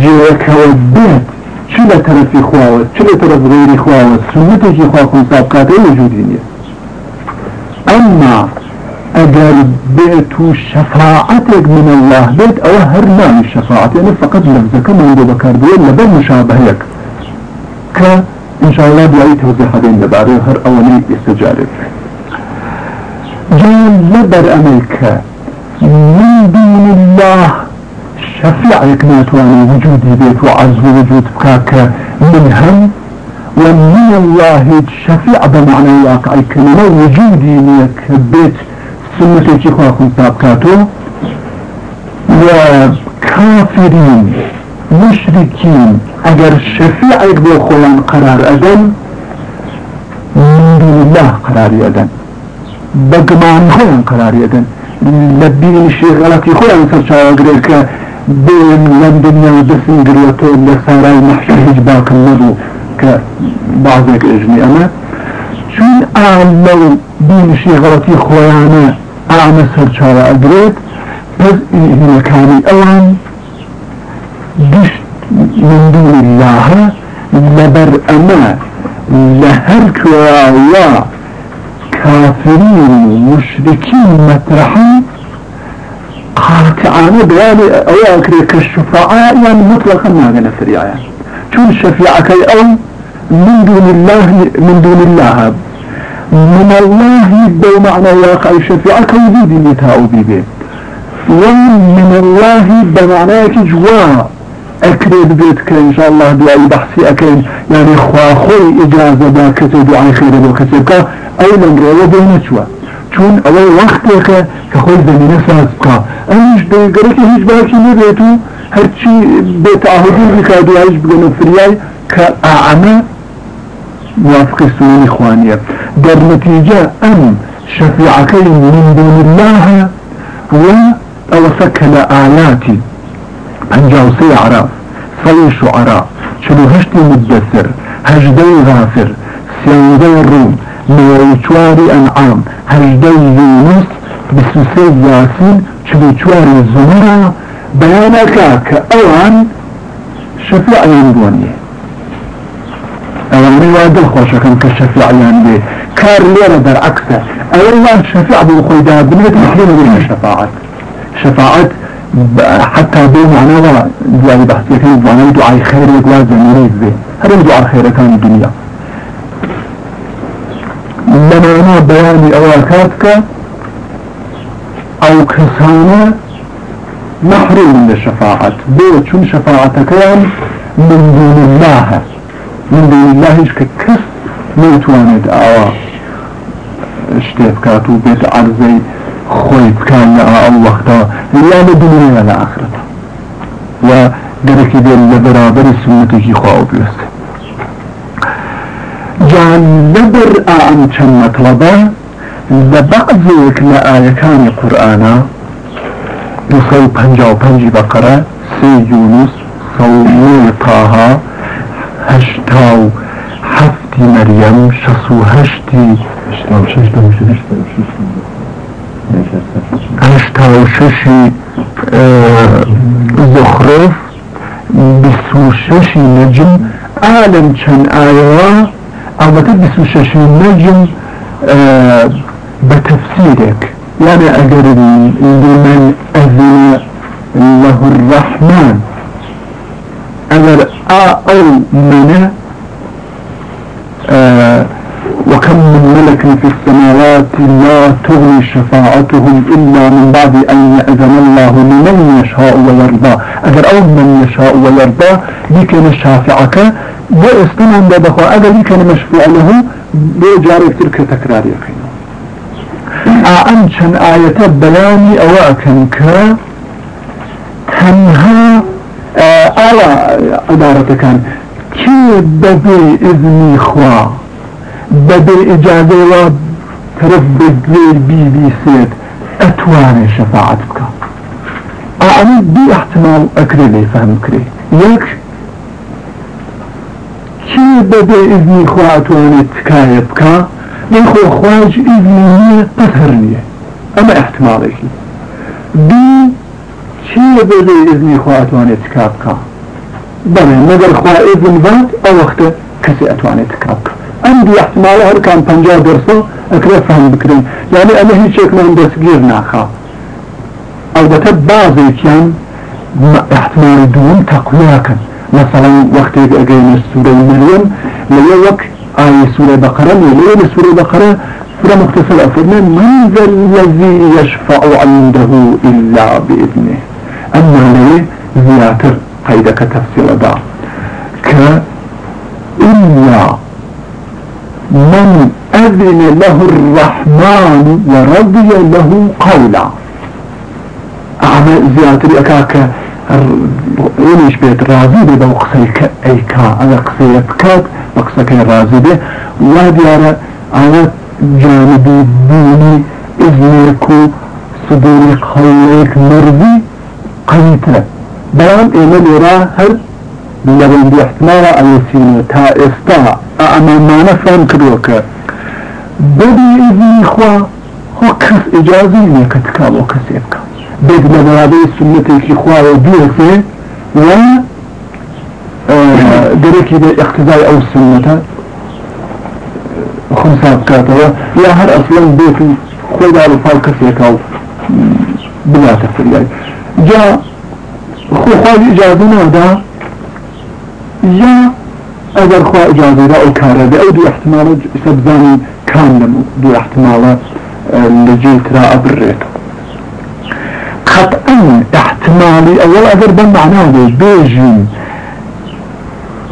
جيرك وبيت شلا ترف إخوة شلا ترف غير إخوة سنتك إخوة كن سابقات وجودي أما اگر بيت شفاعتك من الله. بيت أو هرمان الشفاعة. يعني فقط لفظك من دو بكار بيان لبن مشابهك. ك إن شاء الله بيعي توضيح هذين لباري هر أولي استجارب جان لبر أمريكا من دون الله شفيعك ناتواني وجودي بيت وعز وجود بكاك من هم ومن الله شفيع بمعنى الواقع كلمة وجودي لك بيت سنتێکی خواخون سابکاتۆ وكافرين مشركين اگر شفيعك بو خلان قرار اذن من دون الله قرار اذن بقمان خلان قرار اذن لبين شي غلطي خلان سرچاوا گريك بين لندن ودسن گريتو لساراي محشي هجباك النبو كبعضك اجني أنا چون آن لو بين شي غلطي خوانه ئامە سەرچاوە ئەگرێت بەس هینەکانی ئەوان گشت من دون الله لەبەر ئەمە لە هەر کوێوە كافرين مشركين مطرحا. قاطعانه بيان أو أكري كالشفعاء يعني مطلقا غنى فريعا چون شفيعك أو من دون الله من دون الله. من الله بمعنى واقع شفيعك وجود يتاو بيبي ومن الله بمعنى جوا؟ أكرد بيتك إن شاء الله دعاء بحثي أكرد يعني خواخوي إجازة دا كتب دعاء خير بو كتبك أولا رأي بينتوا چون أول وقتك كخوي زمينة سازبك أنش بيقرك هيش باكي نبيتو. هرچي بتعهدين بك دعاء بقنا فرياي كأعمى موافق سنين إخوانية در نتيجة أن شفيعكين من دون الله وأوسكل آياتي پنجاو سی عراف صلي شعراء شلو هشتي مدثر هجدي غافر سيودي الروم نويتواري أنعام هجدي يونس بسوسي ياسين شلو تواري زمرة بيانك كأوان شفيع يندوني أواني وادل خوشكم كالشفيعيان بي كار ليرة در عكسه. أولا شفيع بالخوي ده بنية محلين بين الشفاعات شفاعات حتى بين معناها دعاء بحثيتين معناها دعاء خير يقوى زميريك به. هذا دعاء خير كان الدنيا. لمعنى بيان أواكاتك أو كسانة محروم من الشفاعة بو چون شفاعتك من دون الله. من دون الله إيش ككس نيتواند أوا اشتفكاتو بيت عرزي خوي كان يا الله تا لا لدنيا ولا آخرة ودرك دل لبرابر سنتك خواو بيست جان لبر آن چند مطلبا لبعضك لآية كان قرآنا. نصو پنجا و پنجی بقرة سي يونس صو طه هشتاو حفتي مريم شسو هشتي هشتاو ششتاو ششتاو ششتاو هشتا و ششی زخرف بسو ششی نجم. عالم چند آیوا البته بسو ششی نجم بتفسيرك يعني اگر لمن اذن له الرحمن. اگر أو من آه وكم من ملك في السماوات لا تغني شفاعتهم إلا من بعد أن يأذن الله لمن يشاء ويرضى. أجر أو من يشاء ويرضى لكن الشافعك بإستنان بخوا أجر لكن مشفوع له. بجارب تلك تكرار يقين. أعنشن آية بياني أواكن ك تنهى كي ببي إذني خواه بدل إجازة و طرف بدل بي بي سيد أتواني شفاعتك أعني بي احتمال أكري لي فهم كري يك كي بدل إذني خوا أتواني تكايبك يخو خواج إذني تطهرني أما احتمالك بي كي بدل إذني خوا أتواني تكابك بله مگر خوا إذن بات أو وقت كسي أتواني تكابك عندي احتمال هر كان پنجاه درسه اكره فهم بكرين يعني أنا هيك شيء من دستگير ناخا البته بعضي كان احتمال دون تقوياكا مثلا وقت اجينا سورة مريم ليا وقت آية سورة بقرة ليا سورة بقرة سورة مختصرة فرنا من ذا الذي يشفع عنده إلا بإذنه. أما ليه زياتر قيدك تفسير دا ك إلا من أذن له الرحمن ورضي له قولا. أعمى زيادة أكاك وليش بيت راضي بي بوقسيك أيكا أنا قسيتك بقسك راضي بي. وديارة أنا جانبي ديني إذنك صدوري قوليك مرضي. قيتة بيان إيمان يرى هل لبن دي احتمال أيسين تا إستا. أما ما نفهم كدوك بدي إذن إخوة هو كس إجازي إنك تكاب وكسيبك بيد لبرابي سنة إخوة وديك و دريكي دي اقتداء أو السنة خمسة بكاتها يا هر أصلا بيت خوي دارو فالكسيك أو بلا تفريق. جاء خو خواهي إجازة نادا یا اگر خوا اجازه را أو کاره به أو دو احتمال سبزانی کامل دو احتمال لجيل ترى أبريت قطعا احتمالي أول أقر بمعناه بيجين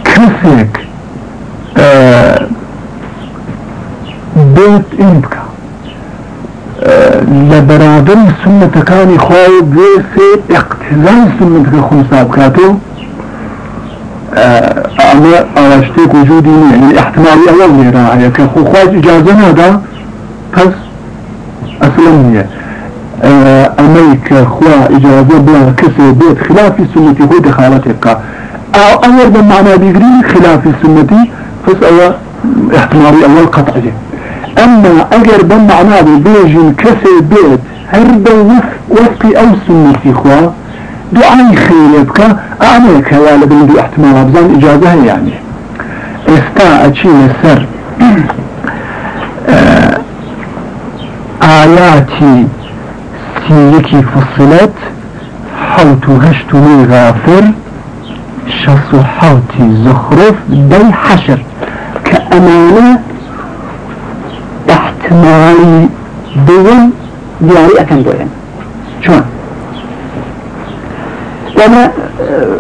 كسك آه بيت آه لبرادر سنة كان خواهي بيسي اقتزاي سنة خمسة كاتو أما أرشتك وجودي يعني احتمالي أول لراعي كخو خواهي إجازة هذا بس أصلا هي أمريكا خوا إجازة بلا كسر بيت خلاف سنة هو دخالتك أو أول بمعنى بيقرين خلاف سنتي فسأل احتمالي أول قطعي أما أجر بمعنى بيجين كسر بيت هرب وفق أو سنتي خوا. دعاء خيرتك أعملك يا لبن دو احتمال بزان إجازة يعني. استاء أشيل السر آياتي سيكي فصلت. حوت هشت غافر. شص حوتي زخرف. دي حشر. كأمانة احتمالي دون دياري أكن دوين شون؟ لما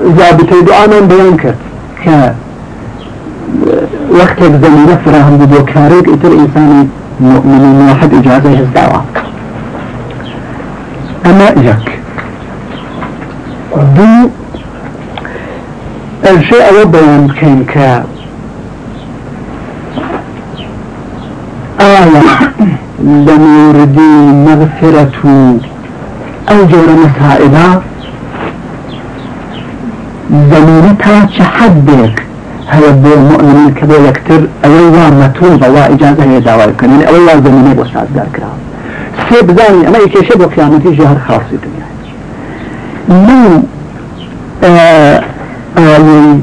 ضابطي دعانا بيان كرت ك وقتك زمينة فراهم بدو كاريك اتر إنساني مؤمنين واحد إجازة الدعوة أما إياك دو الشيء أول بيان كان ك آية لم يردي مغفرة أو جور مسائلها زمينتها شحدك هذا مؤمنين كذا يكتر أولا متوبة وإجازة هي دعوة يمكن يعني أولا بوساز دار كرام سيب ذاني أما يكي شبه قيامتي جهر خاص الدنيا. من آه آي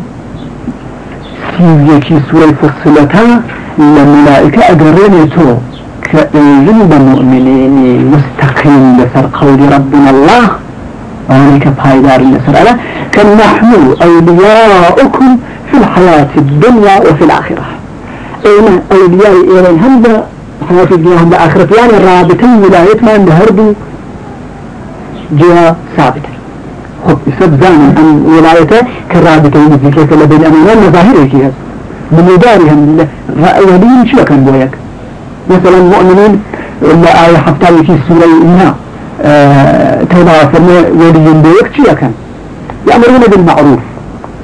سيويكي سورة فصلتها لملائكة أقرين تو كإذن بمؤمنين مستقيم لسر قول ربنا الله. وهناك بايدار لسر ألا؟ كان نحن أولياؤكم في الحياة الدنيا وفي الآخرة. أين أولياء إيرين هم حياة الدنيا هم الآخرة يعني الرابطين ولاية ما عند جهة ثابتة. خب يسب زاني أن ولايته كالرابطين مثل لبين أمانان مظاهر كيها بمدارهم. وليين شو كان بويك؟ مثلا المؤمنين إلا آية حفتاوي في سورة إنا آه تبع فرمي وليين بويك شو كان؟ يأمرون بالمعروف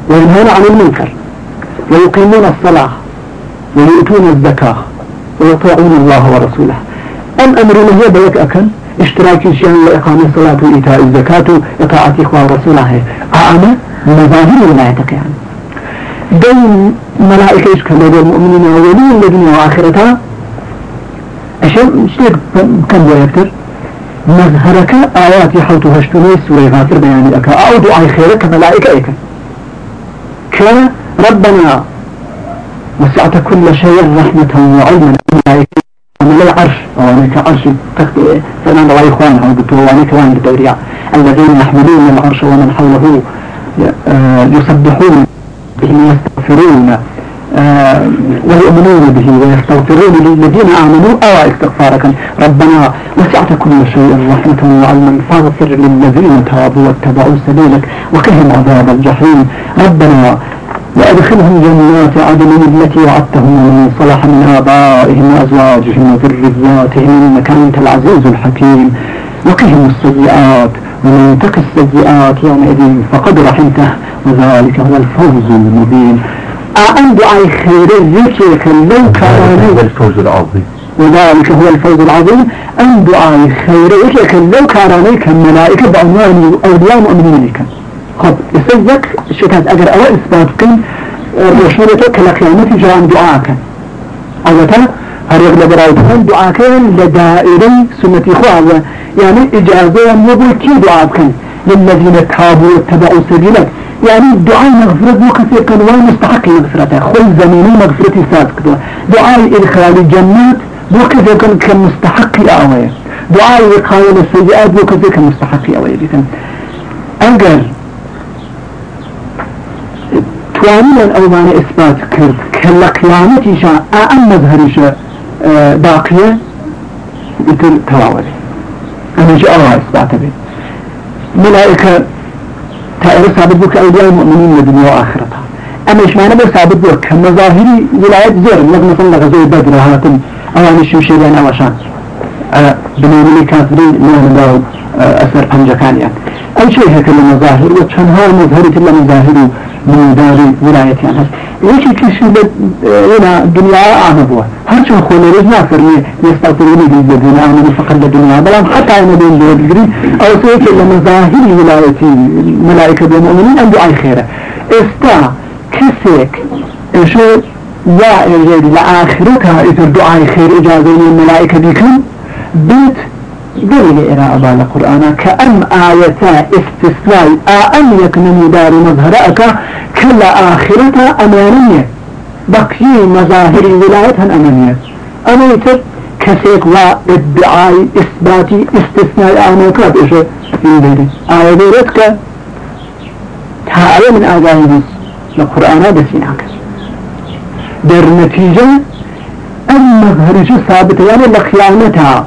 وينهون عن المنكر ويقيمون الصلاة ويؤتون الزكاة ويطيعون الله ورسوله. أم أمرنا هي بيك أكن؟ اشتراك الشيء وإقامة الصلاة وإيتاء الزكاة وطاعة إخوة ورسوله أعمى مظاهر ولايتك يعني. دين ملائكة يشكلوا المؤمنين أولين الذين وآخرتها أشياء شتيك كم بيكتر مظهرك آيات حوت هشتوني سورة غافر بياني أكا أو دعاء خيرك ملائكة إيكا كربنا وسعت كل شيء رحمة وعلما. ملائكة من العرش. وأنا كعرش فانا الله إخوان. أو قلت وأنا كمان بالدورية. الذين يحملون العرش ومن حوله آه، يسبحون. به يستغفرون آه، ويؤمنون به ويستغفرون للذين آمنوا أو استغفارك ربنا وسعت كل شيء رحمة وعلما فاغفر للذين تابوا واتبعوا سبيلك وقهم عذاب الجحيم. ربنا وأدخلهم جنات عدن التي وعدتهم ومن صلح من آبائهم وأزواجهم وذرياتهم إنك أنت العزيز الحكيم. وقهم السيئات ومن تك السيئات يومئذ فقد رحمته وذلك هو الفوز المبين. أن دعاء خير ذكرك لو كان هذا الفوز العظيم. وذلك هو الفوز العظيم. أن دعاء خير ذكرك لو كان كملائكة بعنوان أولياء مؤمنين لك خب يسجك شتات أجر أو إثباتك رشنتك لقيامة جرام دعاءك أولا هرغ لبرايتهم دعاك لدائري سنة إخوة يعني إجازة يقول كي دعاك للذين تابوا واتبعوا سبيلك يعني دعاء مغفرة بو كثير كان وين مستحق مغفرته خل زميني مغفرتي ساس كدوا دعاء إدخال الجنات كثير كان كان مستحق أوي دعاء وقاية السيئات بو كثير كان مستحق أوي جدا أجر تو توانين أو معنى إثبات كرد كلا قيامتي شاء أعم مظهرش آه، باقية مثل تواولي أنا جاء الله إثبات به ملائكة تائر ثابت بك أولياء المؤمنين لدنيا وآخرتها أما إيش معنى بس ثابت بك كمظاهري ولاية زور لغنا صلى غزوة بدر هاتم أوان الشمشي بين أوشان آه، بنيامين كافرين من الله أثر پنجەکانیان ئەو شيء هەکە لە مەظاهر و چەندها مظهرت لە مەظاهر و منوداری ولايتیان هەست یەکی کشی لە هنا دنیا ئامە بووە هەرچەند خۆلەرێز نافرمێ يستغفرون بالذين آمنوا فقط للدنيا بلام حتى أنا بين دور أو سيك لمظاهر ولايتي ملائكة المؤمنين أن دعاء خيره إستا كسيك إيشو يا إيجاد لآخرتها إذا دعاء خير إجازة الملائكة بكم بيت دليل إلى أبال القرآن كأم آية استثناء أم يكن دار مظهرك كلا آخرة أمانية بقي مظاهر ولايتها أمانية أمانية كسيك وادعاء إثبات استثناء آموك بإيش في ذلك آية ديرتك تعالى من آية القرآن بسيناك. در نتيجة أم مظهرش ثابت يعني لخيانتها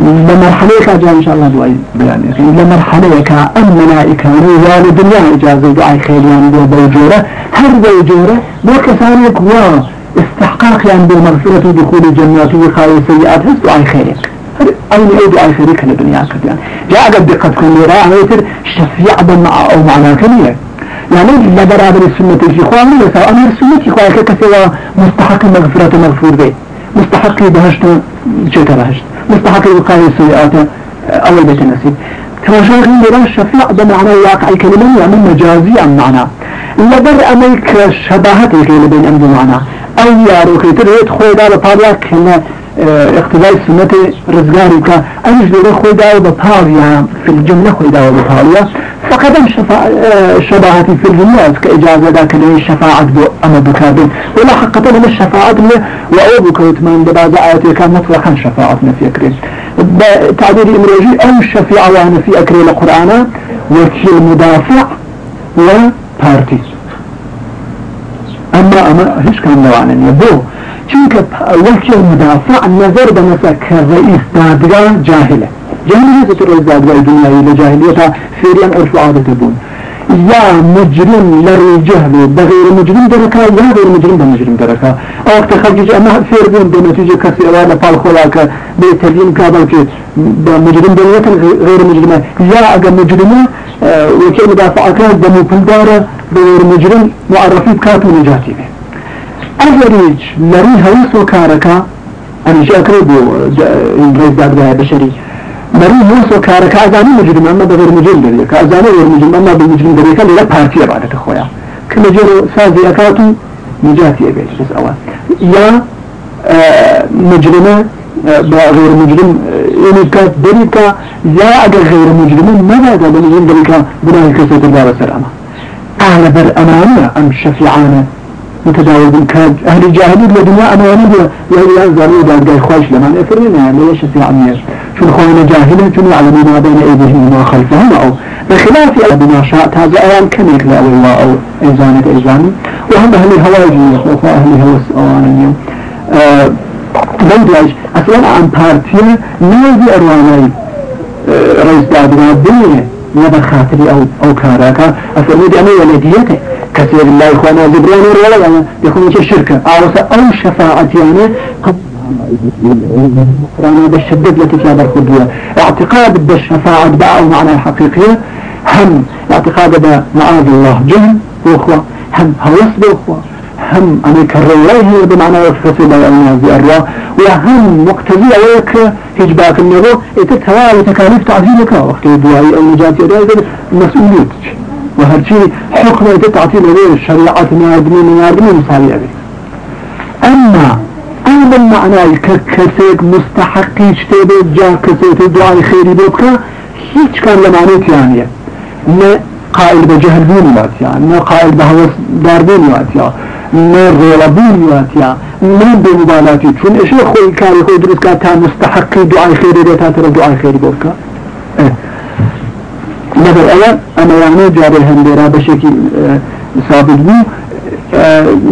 لمرحلة كاجا إن شاء الله دعاء. بيان لمرحلة كا أم ملائكة روان الدنيا إجازة دعاء خيريان بو بوجورة. هر بوجورة بو كسانك و استحقاق يعني بالمغفرة ودخول الجنات وخاوي سيئات هز دعاء خيرك. أين أي دعاء خيرك للدنيا كديان جاء قد دقة كل راعي يتر شفيع بمع أو معنى كلية يعني لا برابر السنة في خواني يسا أمير السنة في خواني كسوا مستحق مغفرة مغفور به. مستحق بهشت جيت بهشت مستحق الوقاية السيئات أول بيت النسيب تواجه غير الشفيع بمعنى واقع الكلمة يعني مجازي عن معنى. لبر أميك الكلمة بين أمد معنى أو يارو كي تريد خوي دار طالع كنا اقتضاء السنة رزقارك دور خوي دار بطاليا في الجملة خوي دار بطاليا فقد الشباهة في الجملة كإجازة ذاك الشفاعة بو أما بكابين ولا حقا لما الشفاعة وأو بكوتمان دبعض آياتي كان مطلقا شفاعة في أكرين تعبير إمراجي أو الشفيعة وأنا في أكرين القرآن وكيل مدافع وبارتي أما أما هيش كان نوعنا يبو چونك وكيل مدافع نظر بمسا كرئيس دادگاه جاهلة جاهلية تترز دادگاه دنياي لجاهلية فيريان عرف عادة بون. يا مجرم لري جهل بغير مجرم دركا يا غير مجرم بمجرم دركا أو وقت خرجي اما فير بين بنتيجة كسي اوانا فال خلاك بيترجم كابلك بمجرم درية غير مجرم يا اقا مجرم. آه، وكي مدافعك دمو بلدارة بغير مجرم معرفي بكاتو نجاتي به أفريج لري هوس وكاركا أنا جاء كريبو إنجليز دادگاه بشري بري موسى كار كازاني مجرم أما بغير مجرم دريا كازاني غير مجرم أما بالمجرم دريا كان لا بارتي بعد تخويا كل جرو سازي أكاتو نجاتي أبيت بس أول يا آه مجرمة آه غير مجرم يعني دريكا يا أجر غير مجرم ما بعد مجرم دريكا بناء كسر الله سلامة أهل بر أمانة أم شفيعانة متداول بالكاد أهل الجاهلية لدنيا أمانة وهي يزالوا دار جاي خوش لما نفرنا ليش في عمير شو الخوانة جاهلة شو يعلمون ما بين أيديهم وما خلفهم أو. بخلاف بما شاء هذا أيام كم يكلا الله أو إنسانة إنسان وهم أهل الهواجي وأخوة أهل الهوس أوانية أه بندلاش أصلا عن بارتيا نازي أرواني أه رئيس دادنا الدنيا نبى خاطري أو أو كاراكا أفرمي دي أنا ولديته كثير الله إخوانا جبران ولا يعني يكون شيء شركة أو أو شفاعة رانا بالشدد التي فيها بالخدوة اعتقاد بالشفاعة بقى معنى الحقيقية هم اعتقاد معاذ الله. جهل وأخوة هم هوس بأخوة هم أنا كرر بمعنى يفصل الناس أروا وهم مقتضي أوك هجباك النبو إتتوالي تكاليف تعظيمك وقت الدعاء أو نجاة يدعي مسؤوليتك وهرشي حكم تعطيل غير الشريعة نادمين نادمين مصاري أبي أما أيضا معنى ككسيك مستحقي اشتبه جا كسيك دعاء خيري بوبك هيش كان لمعنيت يعني ما قائل بجهل بون واتيا ما قائل بهوس دار بون واتيا ما غير بون واتيا ما بمبالاتي چون إيش خوي كاري خوي دروس كاتا مستحقي دعاء خيري بيتا ترى دعاء خيري بوبك آه. نبر أول أما يعني جاري هندرا بشكل ثابت بو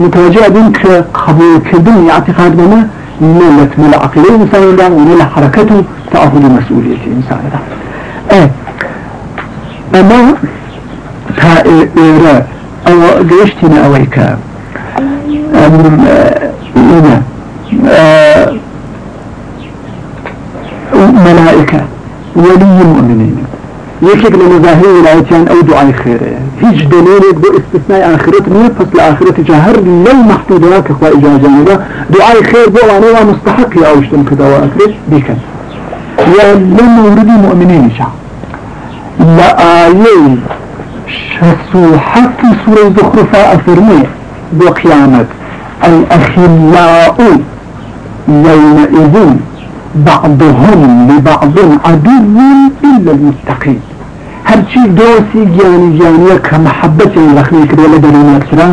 متوجه بين قبول كردن اعتقاد بنا نلت من العقيدة الإنسان ده ونل حركته تأخذ مسؤولية الإنسان. ده إيه أما تا إيرا أو قيشتنا أويكا أم ملائكة. ولي المؤمنين. يكيك لمظاهر ولايتيان أو دعاء خيره هيج دليل بو استثناء آخرت نية فصل آخرت جاهر لو محدودات إخوة إجازة دعاء خير بو وأنا مستحق يا أوشتم كذا وأكرش بيكن يا لما ورد المؤمنين شعب لآيين شسو حتى سورة زخرفة أفرمي بقيامة الأخلاء يومئذ بعضهم لبعض عدو إلا المتقين هرچی دۆسی گیانی گیانیە کە محەبەتی لەخنی کردوە لە دەرون یەکترا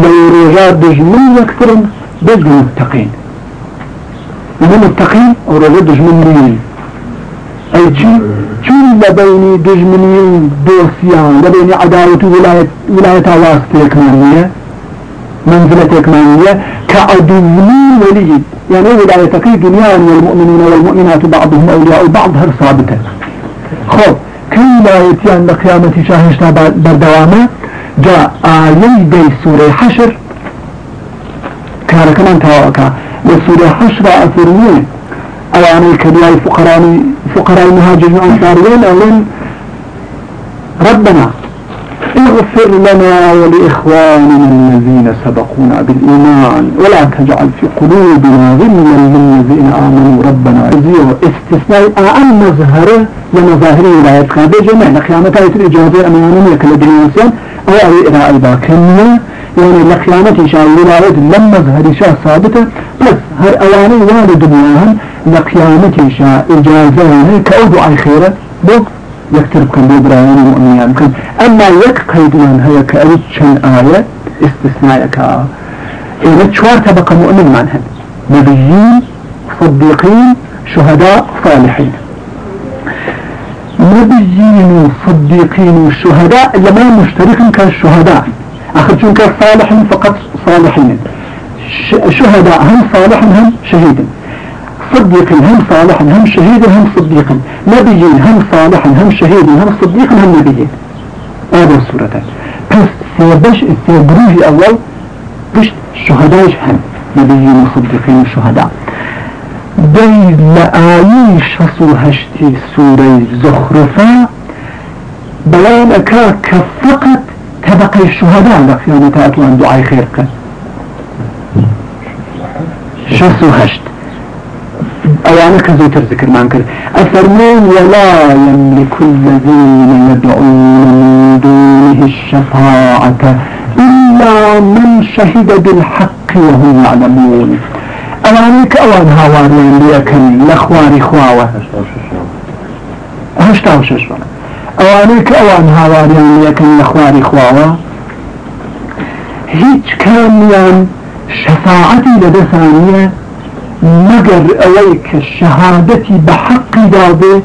لە ڕۆژا دژمن یەکترن بەس متقین متقین ئەو ڕۆژە دژمن نین ئەی چی چون لە بینی دژمنی و دۆسیان لە بینی و ولاية واستێکمان نیە منزلتێکمان نیە کە عدوونی ولي يعني ولايتكي دنيا والمؤمنين والمؤمنات بعضهم أولياء بعض هر صابته خب كل آيتيان لقيامة شاهشنا بردوامة جاء آيي دي سورة حشر. كان كمان تواكا لسورة حشر أفرمي أواني كبير فقراء فقراء المهاجرين والأنصاريين أولين ربنا اغفر لنا ولإخواننا الذين سبقونا بالإيمان ولا تجعل في قلوبنا غلا للذين آمنوا. ربنا زيرو استثناء أعم مظهره لمظاهر ولاية قابل جميع لقيامة آية الإجازة أمانية كالدنيا أو أي إراء الباكنية يعني لقيامة شاء ولاية لم مظهر شاء ثابتة بس هر أواني والد دنياهم لقيامة شاء إجازة. كأودع خيرة. بوك يكتب كم ببراهيم المؤمنين كم أما يك قيدمان هي كأريد شن آية استثناء كا إذا شوار تبقى مؤمن منهن نبيين صديقين شهداء صالحين. نبيين صديقين وشهداء لما مشترك كالشهداء. آخر شون كالصالحين فقط صالحين. شهداء هم صالح هم شهيد صديق هم صالح هم شهيد هم صديق. نبي هم صالح هم شهيد هم صديق هم نبي هذا السورة بس سيبش سيبروه أول بش شهداء هم. نبيين وصديقين وشهداء دي لآيي شصو هشتي سورة زخرفة بيانك كفقط تبقي الشهداء لك تأتوا عن دعاء خيرك شصو هشت. أوانا كزوتر ذكر ما أنكر. أفرمون ولا يملك الذين يدعون من دونه الشفاعة إلا من شهد بالحق وهم يعلمون. أوانا كأوان هاواريان ليكن لأخواري خواوة هشتا وشش أوانا كأوان هاواريان ليكن لأخواري خواوة هيج كان شفاعتي لدى ثانية مگر ئەوەی کە شەهادەتی بە حەقی دابێت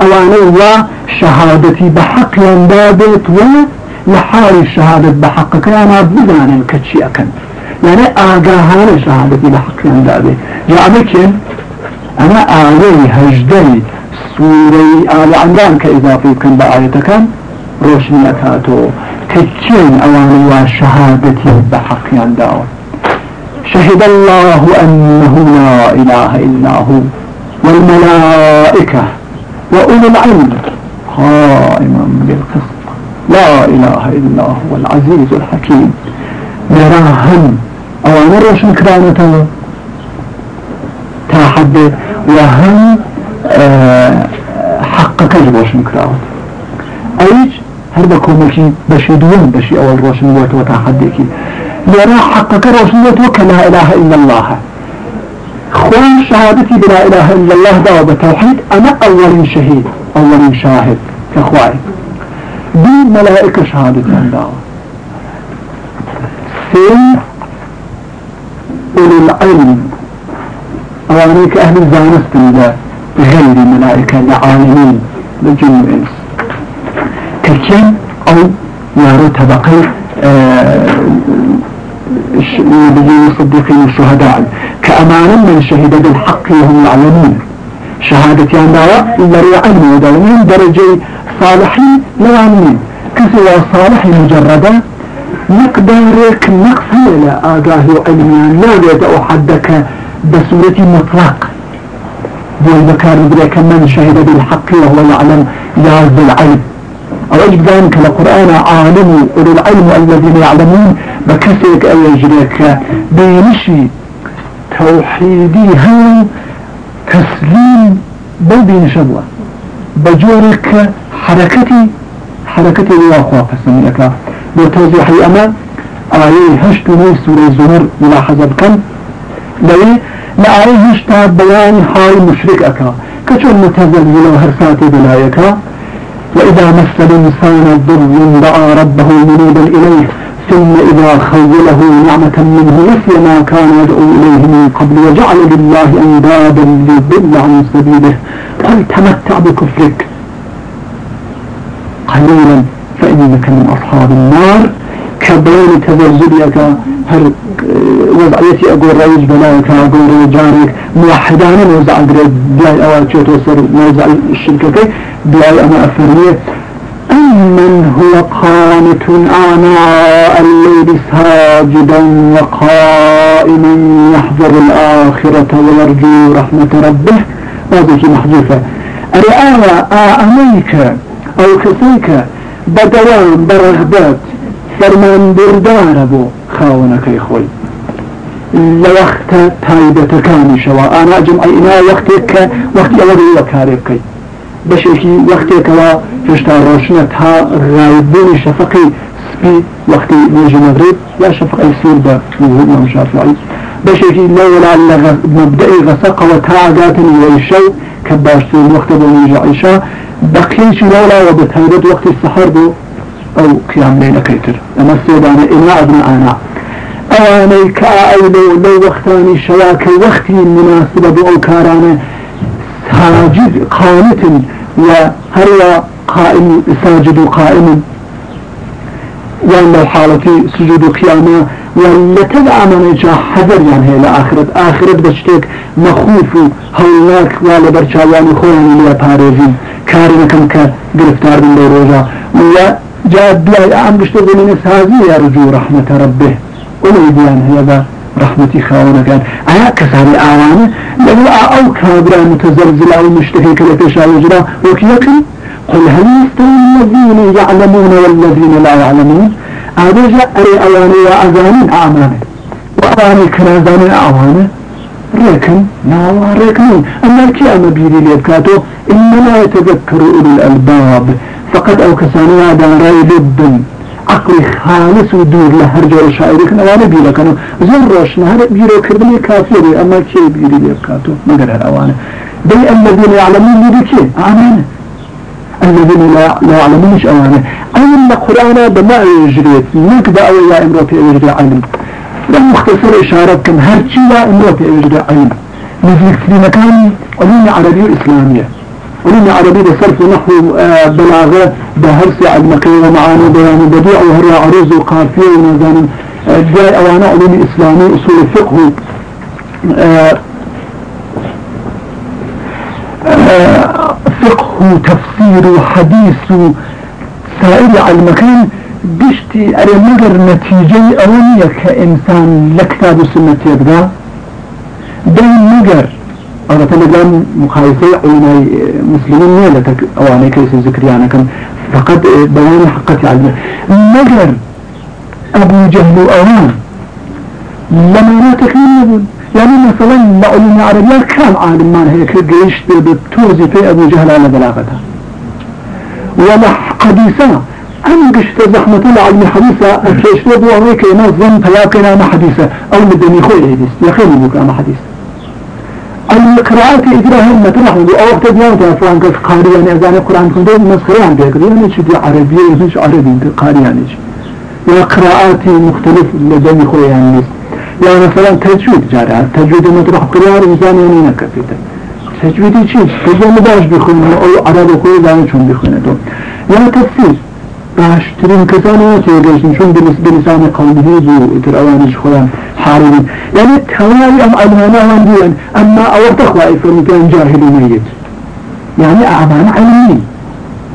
ئەوانەی وا شەهادەتی بە حەقیان دابێت وە لە حاڵی شەهادت بە حەقەکەیانە بزانن کە چی ئەەکەن یعنی ئاگاهانە شەهادەتی بە حەقیان دابێت یا ئەمە ئاوەی هەژدەی سوورەی ئالی عندان کە ئضافی بکەن بە ئاەتەکان وا شهد الله أنه لا إله إلا هو والملائكة وأولو العلم قائما بالقسط. لا إله إلا هو العزيز الحكيم. أنا روشن كرانته تحدث وهم أه حقك روشن كرانته أيش هربا كومكي بشي؟ دون بشي أول روشن وتو تحديكي لرا حقك رسولت وكا لا إله إلا الله. خوان شهادتي بلا إله إلا الله دعوة بتوحيد أنا أول شهيد أول شاهد كخواي. دي ملائكة شهادتي عن دعوة سين أولي العلم. أوانيك أهل الزانست ده غير ملائكة لعالمين لجن الإنس. كالكين أو يارو تبقي آه النبيين والصديقين والشهداء. كأمانا من شهد بالحق وهم يعلمون. شهادة يانداوا لري علم ودومين درجة صالحين لوانين كسوا صالح مجردة. مقدارك نقص إلى آقاه علميان لا يدعو حدك بصورة مطلق. بوي بكار مدرك من شهد بالحق وهو يعلم يا ذو العلم. أو أجب ذلك القرآن عالم أولو العلم الذين يعلمون. بكسرك أو يجريك بينشي توحيدي هم تسليم بل شبوة بجورك حركتي حركتي الله قسم لك. بتوضيح الأمام آية هشت من سورة ملاحظة بكم لأي لآية هشت بيان حال مشرك أكا كشون متزلزل وهرسات بلايكا وإذا مس الإنسان ضر دعا ربه منيبا إليه. ثم إذا خوله نعمة منه نسي ما كان يدعو إليه من قبل وجعل لله أندادا ليضل عن سبيله. قل تمتع بكفرك. قليلا فإنك من أصحاب النار. كبين تزلزلك هل وضعيتي أقول رئيس بلاك أقول جارك. موحدانا وزع قريب. بلاي أواتي وتوصر موزع الشركة. بلاي أنا أفرمية. أمن هو قانت آناء الليل ساجدا وقائما يحذر الآخرة ويرجو رحمة ربه هذه محذوفة الآية آميك أو كسيك بدوام برغبات فرمان بردار بو خاونك يخوي لوقت تايبة كان شوا أنا جمعي إنا وقتك وقت أولي وكاربكي بەشێکی وەختێکەوە هێشتا ڕۆشنە تا ڕایبوونی شەفقی سپی وەختی نێژی مەغرب یا شەفقی سور بە مام شافعی. بەشێکی لەولا لە مبدئی غەسەقەوە تا ئاگاتنی وەیشەو کە باشترین وەختە بۆ نێژە عیشا بەقیێکی لەولاوە بە تایبەت وەختی سەحر بوو ئەو قیام لێلەکەیتر ئەمە سێدانە ئێنا ئەبن ئانا ئەوانەی کە ئەو لەو وەختانی شەوا کە وەختی مناسبە بۆ ئەو کارانە ساجد قانت وهروا قائم ساجد قائم. وان لو حالتي سجود قيامة ولا تدعى من جا حذر يعني هي لآخرة آخرة بشتك مخوف هولاك ولا برشاوان خوان اللي باريزين كارنا كم كگرفتار من روجا ولا جاء بلاي عم بشتغل من هذه يرجو رحمة ربه. وليديان هي رحمتي خاونا كان ايا كساري آوانه لو آو كابرا متزلزل أو مشتهي كلا بيشا وجرا وكيكن قل هل يستوي الذين يعلمون والذين لا يعلمون جاء اري اواني واذاني اعمانه واواني كرازاني اعوانه ريكن ناوا ريكنين اما كي اما بيري ليبكاتو انما يتذكر اولي الالباب. فقد آو كساني داري لب عقلی خالص و دور لە هەر جۆرە شاعرێکن ئەوانە بیرەکەن و زۆر ڕۆشن هەر بیرۆکردنی کافێری ئەمە کێ بیری لێ بکاتۆ مەگەر هەر ئەوانە دەی الذين يعلمون لدي كي آمين الذين لا, يعلمونش أوانه. أين القرآن بما يجريت نقد أو يا إمرو في يجري علم. لم مختصر إشارة كم هرشي لا إمرو في يجري علم. نزلت في مكان علوم عربية إسلامية علوم عربية صرف نحو آه، بلاغة بهرس علمك ومعاني بيان بديع وهر عروض وقافية ونظام آه، جاي أوانا علوم إسلامي أصول الفقه آه، فقه تفسير حديث سائر علمكان بشتي أري مقر نتيجة أولية كإنسان لكتاب السنة يبقى بين مقر البته لەگەڵ مخالفەی علمای مسلمین نییە لە ئەوانەی کەسی زکریانەکەن فقط بەوانی حقەتی علمە مەگەر ئەبوو جەهل و ئەوان لەماناتەکان نەبوون يعني مثلا لعلم العربية كان عالمان هيك جيش بتوزي في أبو جهل على بلاغتها. ولا حديثة أم قشت زحمة العلم حديثة. كيش بو أمريكا ينظم فياقنا ما حديثة أو مدني خوي حديث يا خير بوك ما حديثة القراءات إجراء هم تروح أو وقت ديان تفلان كس قارئ يعني أذان القرآن كنت مسخرة عن بيقول يعني شو دي عربية مش عربي قارئ يعني يا قراءات مختلف لدني خوي يعني يعني مثلا تجويد جاري تجويد ما تروح قراءة إنسان يعني نكفيته تجويدي شيء تجويد مداش بيخونه أو عربي خوي يعني شون بيخونه يا تفسير. باشترين كسانه تيجيشن شون بالنسبة لسان قومه بو تر أوانش خلان حاربين يعني تواي أم ألمانا وان أما أو تخوى إفرمتان جاهل ميت يعني أعمان علمي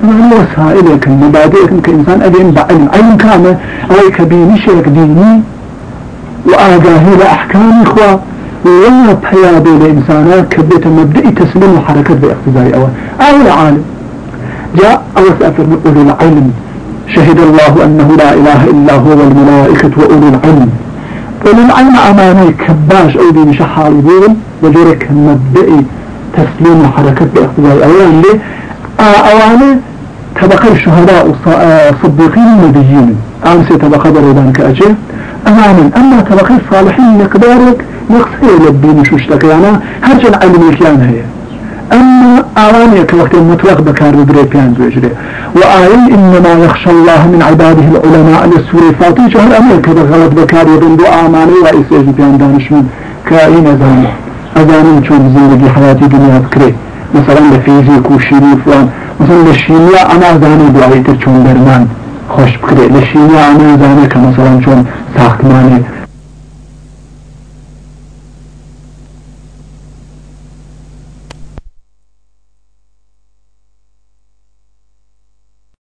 يعني وسائلك مبادئك كإنسان أبين بعلم علم كامل أي كبيني شيك ديني وآقاهي لأحكام إخوة ولا بحيابي لإنسانا كبيت مبدئي تسليم وحركة باقتضاء أول أول عالم. جاء أول سأفر أولو العلم شهد الله أنه لا إله إلا هو والملائكة وأولو العلم. أولو العلم أماني كباش أو دين شحال بول وجرك مبدئي تسليم وحركة باقتضاء أول اللي أواني طبقة الشهداء والصديقين النبيين. أمسي طبقة بريدان كأجل أمانا أما طبقة الصالحين مقدارك يقصي لبين شوشتك يعني هرجل علمي كان هي. أما أواني كوقت مطلق بكار ببري بيان بيجري وآي إنما يخشى الله من عباده العلماء للسوري فاتي شهر أمير كذا غلط بكار يبندو آماني وإسيج بيان دانشمن كائن أذان أذان شون زندگي حياتي دنيا بكري مثلا لفيزيك وشريف وان مثلا للشيمياء أنا أذاني دعايتر شون درمان خوش بكري للشيمياء أنا أذاني كمثلا شون ساختماني